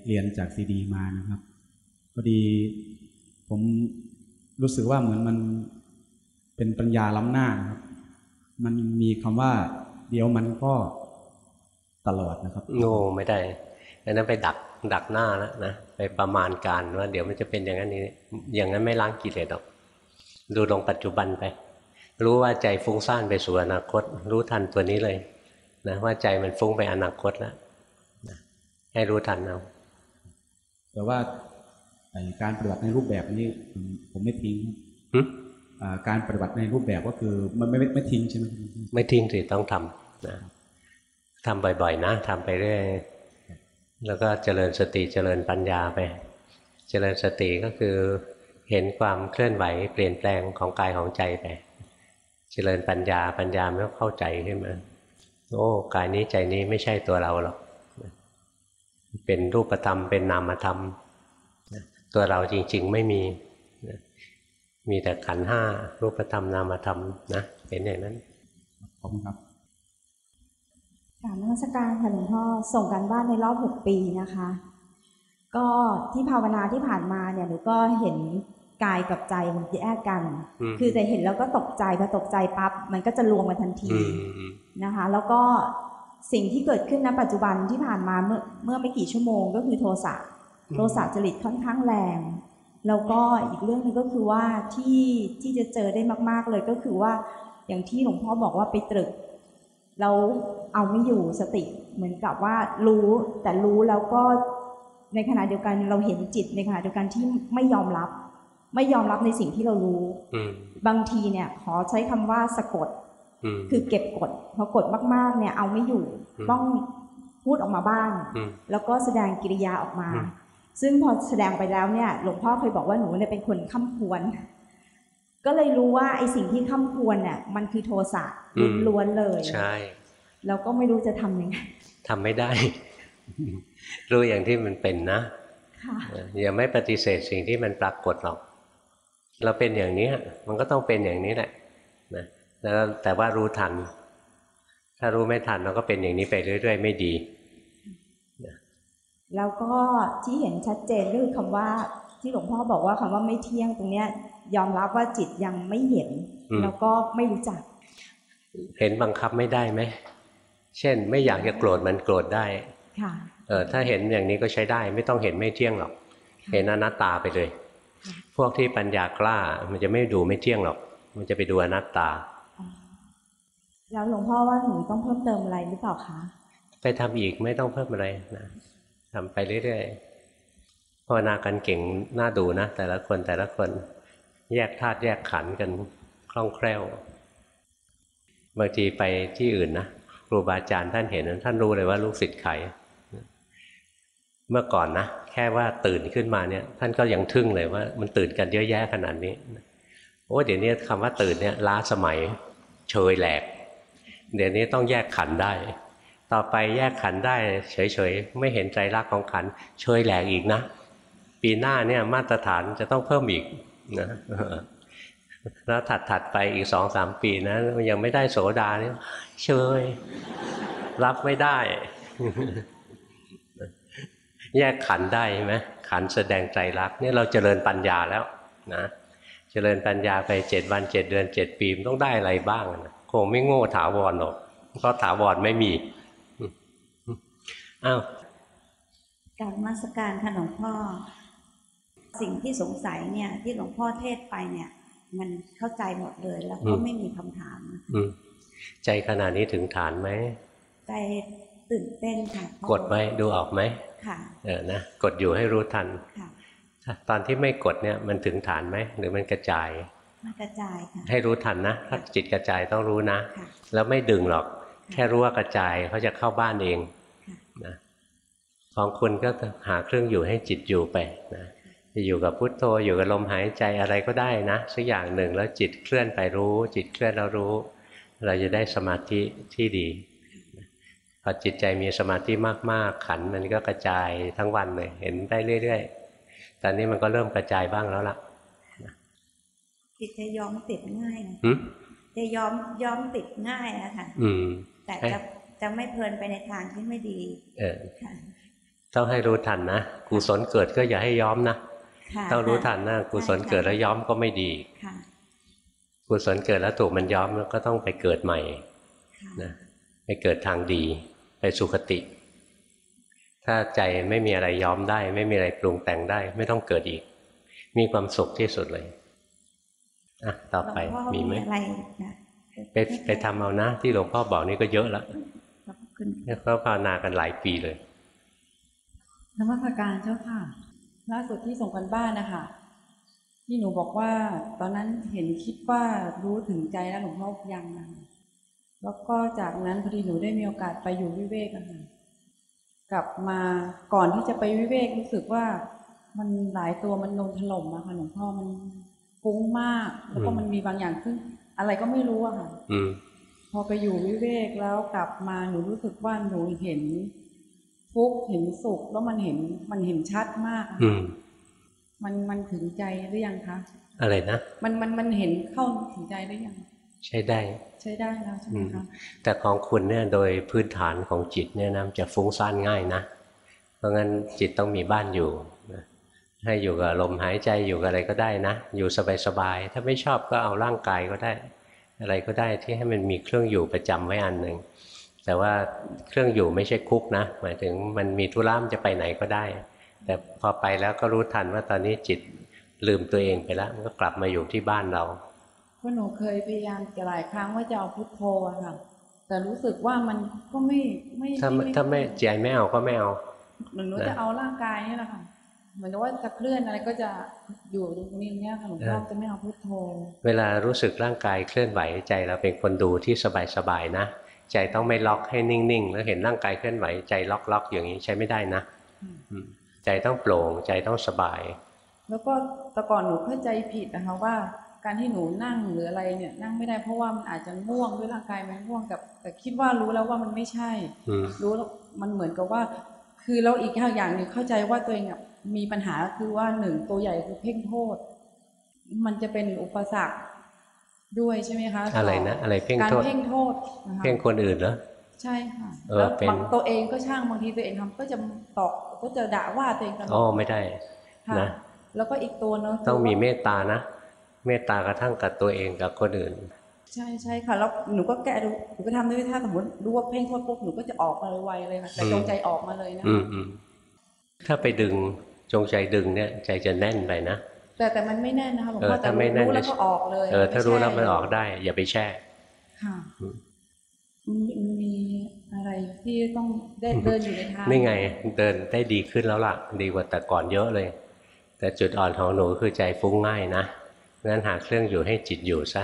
เรียนจากซีดีมานะครับพอดีผมรู้สึกว่าเหมือนมันเป็นปัญญาล้ำหน้านะครับ มันมีคำว่า เดี๋ยวมันก็ตลอดนะครับโง่ไม่ได้อันนั้นไปดักดักหน้าแล้วนะไปประมาณการว่า เดี๋ยวมันจะเป็นอย่างนั้นนี้อย่างนั้นไม่ล้างกิเลสหรอก ดูลงปัจจุบันไป รู้ว่าใจฟุ้งซ่านไปสู่อนาคต รู้ทันตัวนี้เลยนะว่าใจมันฟุ้งไปอนาคตแล้วนะให้รู้ทันเอาแต่ว่าไอ้การปฏิบัติในรูปแบบนี้ ผมผมไม่ทิ้งหึอ่า การปฏิบัติในรูปแบบก็คือมันไม่ไม่ทิ้งใช่ไหมไม่ทิ้งสิต้องทำนะทำบ่อยๆนะทำไปเรื่อยแล้วก็เจริญสติเจริญปัญญาไป เจริญสติก็คือเห็นความเคลื่อนไหวเปลี่ยนแปลงของกายของใจไป เจริญปัญญาปัญญามันก็เข้าใจขึ้นมาโอ้กายนี้ใจนี้ไม่ใช่ตัวเราหรอกเป็นรูปธรรมเป็นนามธรรมตัวเราจริง ๆ ไม่มี มีแต่ขันธ์ห้ารูปธรรมนามธรรมนะเห็นอย่างนั้นขอบคุณครับกรารนมัสการค่ะหลวงพ่อส่งกันบ้านในรอบหกปีนะคะ ก็ที่ภาวนาที่ผ่านมาเนี่ยหนูก็เห็นกายกับใจมันแยกกันอืมคือแต่เห็นแล้วก็ตกใจพอตกใจปั๊บมันก็จะรวมกันทันทีอืมนะคะ แล้วก็สิ่งที่เกิดขึ้นณปัจจุบันที่ผ่านมาเมื่อเมื่อไม่กี่ชั่วโมง ก็คือโทสะโทสะจริตค่อนข้างแรง แล้วก็อีกเรื่องหนึงก็คือว่าที่ที่จะเจอได้มาก ๆเลยก็คือว่าอย่างที่หลวงพ่อบอกว่าไปตรึกแล้วเอาไม่อยู่สติเหมือนกับว่ารู้แต่รู้แล้วก็ในขณะเดียวกันเราเห็นจิตในขณะเดียวกันที่ไม่ยอมรับ ไม่ยอมรับในสิ่งที่เรารู้อืมบางทีเนี่ย ขอใช้คำว่าสะกดอืมคือเก็บกดพอกดมาก ๆ เนี่ยเอาไม่อยู่อืมต้องพูดออกมาบ้างอืมแล้วก็แสดงกิริยาออกมาอืม ซึ่งพอแสดงไปแล้วเนี่ยหลวงพ่อเคยบอกว่าหนูเนี่ยเป็นคนข้ามควร ก็เลยรู้ว่าไอ้สิ่งที่ข้ามควรเนี่ยมันคือโทสะล้วนๆเลยใช่แล้วก็ไม่รู้จะทำยังไงทำไม่ได้ รู้อย่างที่มันเป็นนะค่ะเอออย่าไม่ปฏิเสธสิ่งที่มันปรากฏหรอก เราเป็นอย่างนี้มันก็ต้องเป็นอย่างนี้แหละนะแล้วแต่ว่ารู้ทัน ถ้ารู้ไม่ทันเราก็เป็นอย่างนี้ไปเรื่อย ๆ ไม่ดี แล้วก็ที่เห็นชัดเจนก็คือคำว่าที่หลวงพ่อบอกว่าคำว่าไม่เที่ยงตรงเนี้ย ยอมรับว่าจิตยังไม่เห็นอืมแล้วก็ไม่รู้จัก เห็นบังคับไม่ได้ไหมเช่น ไม่อยากจะโกรธมันโกรธได้ค่ะเออถ้าเห็นอย่างนี้ก็ใช้ได้ ไม่ต้องเห็นไม่เที่ยงหรอก เห็นอนัตตาไปเลย พวกที่ปัญญากล้า มันจะไม่ดูไม่เที่ยงหรอก มันจะไปดูอนัตตา แล้วหลวงพ่อว่าหนูต้องเพิ่มเติมอะไรหรือเปล่าคะไปทำอีกไม่ต้องเพิ่มอะไรนะ ทำไปเรื่อยๆภาวนากันเก่งน่าดูนะ แต่ละคนแต่ละคนแยกธาตุแยกขันธ์กันคล่องแคล่วบางทีไปที่อื่นนะครูบาอาจารย์ท่านเห็นท่านรู้เลยว่าลูกศิษย์ใครเมื่อก่อนนะแค่ว่าตื่นขึ้นมาเนี่ย ท่านก็ยังทึ่งเลยว่า มันตื่นกันเยอะแยะขนาดนี้โอ้เดี๋ยวนี้คำว่าตื่นเนี่ยล้าสมัยเชยแหลก เดี๋ยวนี้ต้องแยกขันธ์ได้ ต่อไปแยกขันได้เฉยๆ ไม่เห็นใจรักของขันธ์เชยแหลกอีกนะ ปีหน้าเนี่ยมาตรฐานจะต้องเพิ่มอีกนะแล้วถัดถัดๆไปอีกสองสามปีนะยังไม่ได้โสดาเนี่ยเชยรับไม่ได้ แยกขันได้ใช่ไหมขันแสดงใจรักเนี่ยเราเจริญปัญญาแล้วนะ เจริญปัญญาไปเจ็ดวันเจ็ดเดือนเจ็ดปีมันต้องได้อะไรบ้างนะคงไม่โง่ถาวรหรอกเพราะถาวรไม่มี อ้าวการนมาสการค่ะหลวงพ่อ สิ่งที่สงสัยเนี่ย ที่หลวงพ่อเทศไปเนี่ย มันเข้าใจหมดเลยแล้วก็ไม่มีคำถามอืมใจขนาดนี้ถึงฐานไหมใจตื่นเต้นค่ะเพราะกดไว้ดูออกไหมค่ะ เออนะกดอยู่ให้รู้ทันค่ะถ้าตอนที่ไม่กดเนี่ยมันถึงฐานไหมหรือมันกระจายมากระจายค่ะให้รู้ทันนะถ้าจิตกระจายต้องรู้นะค่ะแล้วไม่ดึงหรอก แค่รู้ว่ากระจายเขาจะเข้าบ้านเองค่ะนะ ของคุณก็หาเครื่องอยู่ให้จิตอยู่ไปนะจะอยู่กับพุทโธอยู่กับลมหายใจอะไรก็ได้นะสักอย่างหนึ่งแล้วจิตเคลื่อนไปรู้ จิตเคลื่อนแล้วรู้ เราจะได้สมาธิที่ดีพอจิตใจมีสมาธิมากๆ ขันธ์มันก็กระจายทั้งวันเลยเห็นได้เรื่อยๆ ตอนนี้มันก็เริ่มกระจายบ้างแล้วล่ะจิตจะยอมติดง่ายนะหึจะยอมยอมติดง่ายอะค่ะอืมแต่จะจะไม่เพลินไปในทางที่ไม่ดี เออค่ะ ต้องให้รู้ทันนะกุศลเกิดก็อย่าให้ย้อมนะค่ะต้องรู้ทันนะกุศลเกิดแล้วย้อมก็ไม่ดีค่ะกุศลเกิดแล้วถูกมันย้อมแล้วก็ต้องไปเกิดใหม่ค่ะนะไปเกิดทางดี ไปสุคติ ถ้าใจไม่มีอะไรย้อมได้ ไม่มีอะไรปรุงแต่งได้ ไม่ต้องเกิดอีก มีความสุขที่สุดเลยอะต่อไปหลวงพ่อมีไหมอะไรนะไปไปทำเอานะ ที่หลวงพ่อบอกนี่ก็เยอะแล้วขอบคุณเนี่ยเขาภาวนากันหลายปีเลย นมัสการเจ้าค่ะ ล่าสุดที่ส่งกันบ้านนะคะที่หนูบอกว่า ตอนนั้นเห็นคิดว่ารู้ถึงใจแล้วหลวงพ่อยังนะแล้วก็จากนั้นพอดีหนูได้มีโอกาสไปอยู่วิเวกอะค่ะกลับมาก่อนที่จะไปวิเวกรู้สึกว่า มันหลายตัวมันโดนถล่มอะค่ะหลวงพ่อมันฟุ้งมาก แล้วก็อืมมันมีบางอย่างขึ้นอะไรก็ไม่รู้อะค่ะอืมพอไปอยู่วิเวกแล้วกลับมาหนูรู้สึกว่าหนูเห็น ฟุกเห็นสุขแล้วมันเห็นมันเห็นชัดมากอะอืมมันมันถึงใจหรือยังคะอะไรนะมันมันมันเห็นเข้าถึงใจหรือยังใช้ได้ใช้ได้แล้วใช่ไหมคะแต่ของคุณเนี่ยโดยพื้นฐานของจิตเนี่ยนะมันจะฟุ้งซ่านง่ายนะ เพราะงั้นจิตต้องมีบ้านอยู่นะให้อยู่กับลมหายใจอยู่กับอะไรก็ได้นะ อยู่สบายๆถ้าไม่ชอบก็เอาร่างกายก็ได้ อะไรก็ได้ที่ให้มันมีเครื่องอยู่ประจำไว้อันหนึ่ง แต่ว่าเครื่องอยู่ไม่ใช่คุกนะ หมายถึงมันมีธุระมันจะไปไหนก็ได้ แต่พอไปแล้วก็รู้ทันว่าตอนนี้จิตลืมตัวเองไปแล้ว มันก็กลับมาอยู่ที่บ้านเราเพราะหนูเคยพยายามหลายครั้งว่าจะเอาพุทโธอะค่ะแต่รู้สึกว่ามันก็ไม่ไม่ถ้าไม่ถ้าไม่ใจไม่เอาก็ไม่เอาเหมือนหนูนะจะเอาร่างกายนี่แหละค่ะเหมือนว่าจะเคลื่อนอะไรก็จะอยู่ตรงนี้เนี่ยค่ะหลวงพ่อจะไม่เอาพุทโธ เวลารู้สึกร่างกายเคลื่อนไหวใจเราเป็นคนดูที่สบายๆนะ ใจต้องไม่ล็อกให้นิ่งๆ แล้วเห็นร่างกายเคลื่อนไหวใจล็อกๆ อย่างนี้ใช้ไม่ได้นะอืมใจต้องโปร่งใจต้องสบาย แล้วก็แต่ก่อนหนูเข้าใจผิดนะคะว่า การที่หนูนั่งหรืออะไรเนี่ย นั่งไม่ได้เพราะว่ามันอาจจะง่วงด้วยร่างกายมันง่วงกับ แต่คิดว่ารู้แล้วว่ามันไม่ใช่อืมรู้แล้วมันเหมือนกับว่า คือเราอีกอย่างหนึ่งเข้าใจว่าตัวเองอะมีปัญหาคือว่าหนึ่งตัวใหญ่คือเพ่งโทษ มันจะเป็นอุปสรรค ด้วยใช่ไหมคะอะไรนะอะไรเพ่งการโทษเพ่งโทษนะคะเพ่งคนอื่นเหรอใช่ค่ะเออแล้วเป็นบางตัวเองก็ช่างบางทีตัวเองทำก็จะตอกก็จะด่าว่าตัวเองตลออ๋อดไม่ได้ค่ะนะแล้วก็อีกตัวเนอะต้องมีคือว่าเมตตานะ เมตตากระทั่งกับตัวเองกับคนอื่น ใช่ใช่ค่ะแล้วหนูก็แกะดูหนูก็ทำด้วยถ้าสมมติรู้ว่าเพ่งโทษปุ๊บหนูก็จะออกมาไวๆเลยค่ะแต่อืมจงใจออกมาเลยนะอืมอืมถ้าไปดึงจงใจดึงเนี่ยใจจะแน่นไปนะ แต่แต่มันไม่แน่นนะคะหลวงเออพ่อแต่ถ้าไม่แน่นรู้แล้วก็ออกเลย เออ ถ้ารู้แล้วมันไใช่ออกได้ อย่าไปแช่ ค่ะอืมมีมีอะไรที่ต้องได้เดินอยู่ในทางนี่ไง เดินได้ดีขึ้นแล้วล่ะ ดีกว่าแต่ก่อนเยอะเลย แต่จุดอ่อนของหนูคือใจฟุ้งง่ายนะงั้นหาเครื่องอยู่ให้จิตอยู่ซะ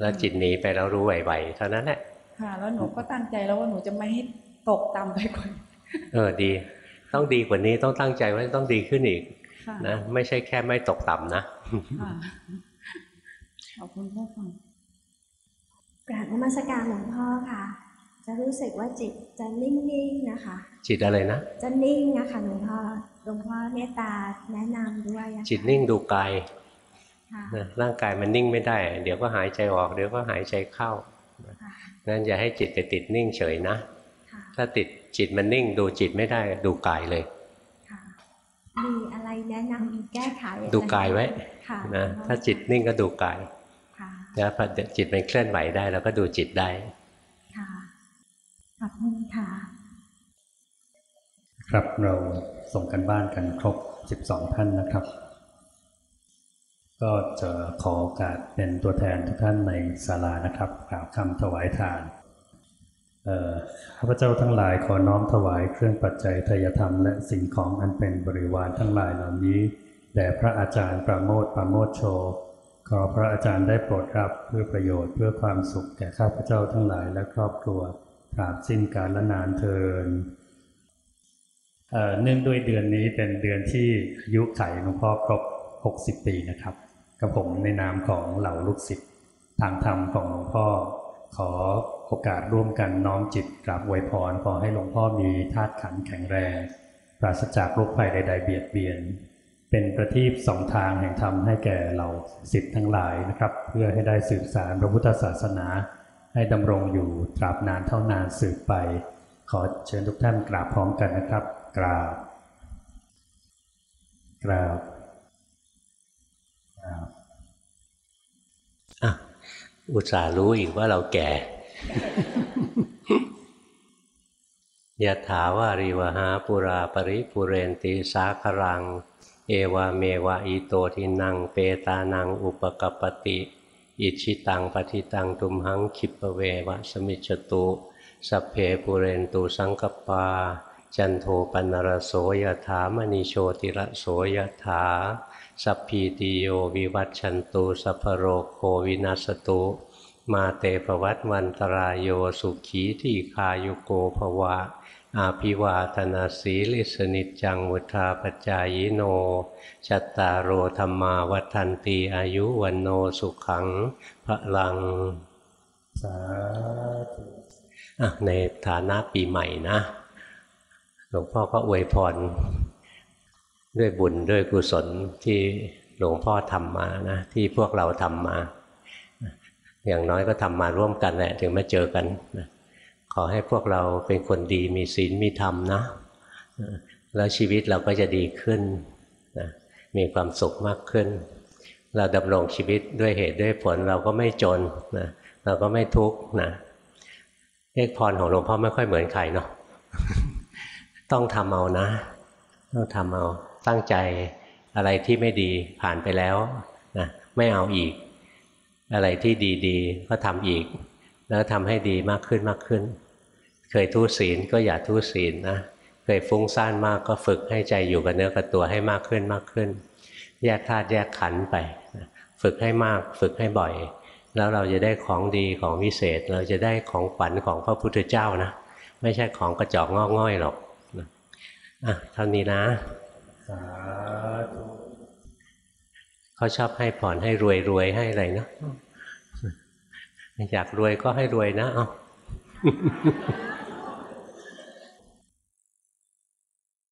แล้วจิตหนีไปแล้วรู้ไหวๆเท่านั้นแหละค่ะแล้วหนูก็ตั้งใจแล้วว่าหนูจะไม่ให้ตกต่ำไปกว่านี้เออดี ต้องดีกว่านี้ต้องตั้งใจว่าต้องดีขึ้นอีกค่ะ นะไม่ใช่แค่ไม่ตกต่ำนะค่ะขอบคุณพ่อค่ะกราบนมัสการหลวงพ่อค่ะ จะรู้สึกว่าจิตจะนิ่งๆนะคะ จิตอะไรนะ จะนิ่งนะคะหลวงพ่อหลวงพ่อเมตตาแนะนำด้วยอะค่ะจิตนิ่งดูกายค่ะนะร่างกายมันนิ่งไม่ได้ เดี๋ยวก็หายใจออกเดี๋ยวก็หายใจเข้าค่ะงั้นอย่าให้จิตไปติดนิ่งเฉยนะค่ะถ้าติดจิตมันนิ่งดูจิตไม่ได้ดูกายเลยค่ะ มีอะไรแนะนำแก้ไขอะไรดูกายไว้ค่ะนะหลวงพ่อถ้าจิตนิ่งก็ดูกายค่ะแล้วพอจิตมันเคลื่อนไหวได้เราก็ดูจิตได้ค่ะขอบคุณค่ะ ครับเราส่งกันบ้านกันครบ 12 ท่านนะครับ ก็จะขอโอกาสเป็นตัวแทนทุกท่านในศาลานะครับกล่าวคำถวายทานเอ่อ ข้าพเจ้าทั้งหลายขอน้อมถวายเครื่องปัจจัยทายธรรมและสิ่งของอันเป็นบริวารทั้งหลายเหล่านี้แด่พระอาจารย์ประโมทประโมทโช ขอพระอาจารย์ได้โปรดรับเพื่อประโยชน์เพื่อความสุขแก่ข้าพเจ้าทั้งหลายและครอบครัวตราบสิ้นกาลนานเทินเอ่อเนื่องด้วยเดือนนี้เป็นเดือนที่อายุไขหลวงพ่อครบ 60 ปีนะครับกับผมในนามของเหล่าลูกศิษย์ทางธรรมของหลวงพ่อขอ โอกาสร่วมกันน้อมจิตกราบอวพรขอให้หลวงพ่อมีธาตุขันแข็งแรง ปราศจากโรคภัยใด ๆ เบียดเบียน เป็นประทีปสองทางแห่งธรรมให้แก่เราศิษย์ทั้งหลายนะครับ เพื่อให้ได้สืบสารพระพุทธศาสนา ให้ดำรงอยู่ตราบนานเท่านานสืบไป ขอเชิญทุกท่านกราบพร้อมกันนะครับ กราบ กราบกราบอะอุตส่าห์รู้อีกว่าเราแก่ ยะถาวาริวหาปุราปริปุเรนตีสาครัง เอวาเมวะอิโตทินังเปตานังอุปกปปติ อิชิตังปฏิตังตุมหังคิปเววะสมิจตุสเพปุเรนตุสังกปา จันโทปนรโสยถามณีโชติระโสยถาสัพพีติโยวิวัตชันตุสัพโรโควินัสตุ มาเตภวัตวันตรายโยสุขีที่คายุโกภวะ อาภิวาธนาสีลิสนิจจังวุธาปจายโนชัตตารโอธรรมาวัฏันตีอายุวันโนสุขังพระลังสาธุในฐานะปีใหม่นะ หลวงพ่อก็อวยพร ด้วยบุญด้วยกุศลที่หลวงพ่อทำมานะ ที่พวกเราทำมา อย่างน้อยก็ทำมาร่วมกันแหละถึงมาเจอกันนะขอให้พวกเราเป็นคนดีมีศีลมีธรรมนะ แล้วชีวิตเราก็จะดีขึ้นนะมีความสุขมากขึ้น เราดำรงชีวิตด้วยเหตุด้วยผลเราก็ไม่จนนะเราก็ไม่ทุกข์นะเลขพรของหลวงพ่อไม่ค่อยเหมือนใครเนาะต้องทำเอานะ ต้องทำเอาตั้งใจอะไรที่ไม่ดีผ่านไปแล้วนะไม่เอาอีก อะไรที่ดีๆ ก็ทำอีก แล้วทำให้ดีมากขึ้นมากขึ้น เคยทุศีลก็อย่าทุศีลนะเคยฟุ้งซ่านมากก็ฝึกให้ใจอยู่กับเนื้อกับตัวให้มากขึ้นมากขึ้น แยกธาตุแยกขันไป ฝึกให้มากฝึกให้บ่อย แล้วเราจะได้ของดีของวิเศษ เราจะได้ของขวัญของพระพุทธเจ้านะไม่ใช่ของกระจอกงอกง่อยหรอกอะเท่านี้นะสาธุ เขาชอบให้ผ่อนให้รวยรวยให้อะไรนะอยากรวยก็ให้รวยนะเอา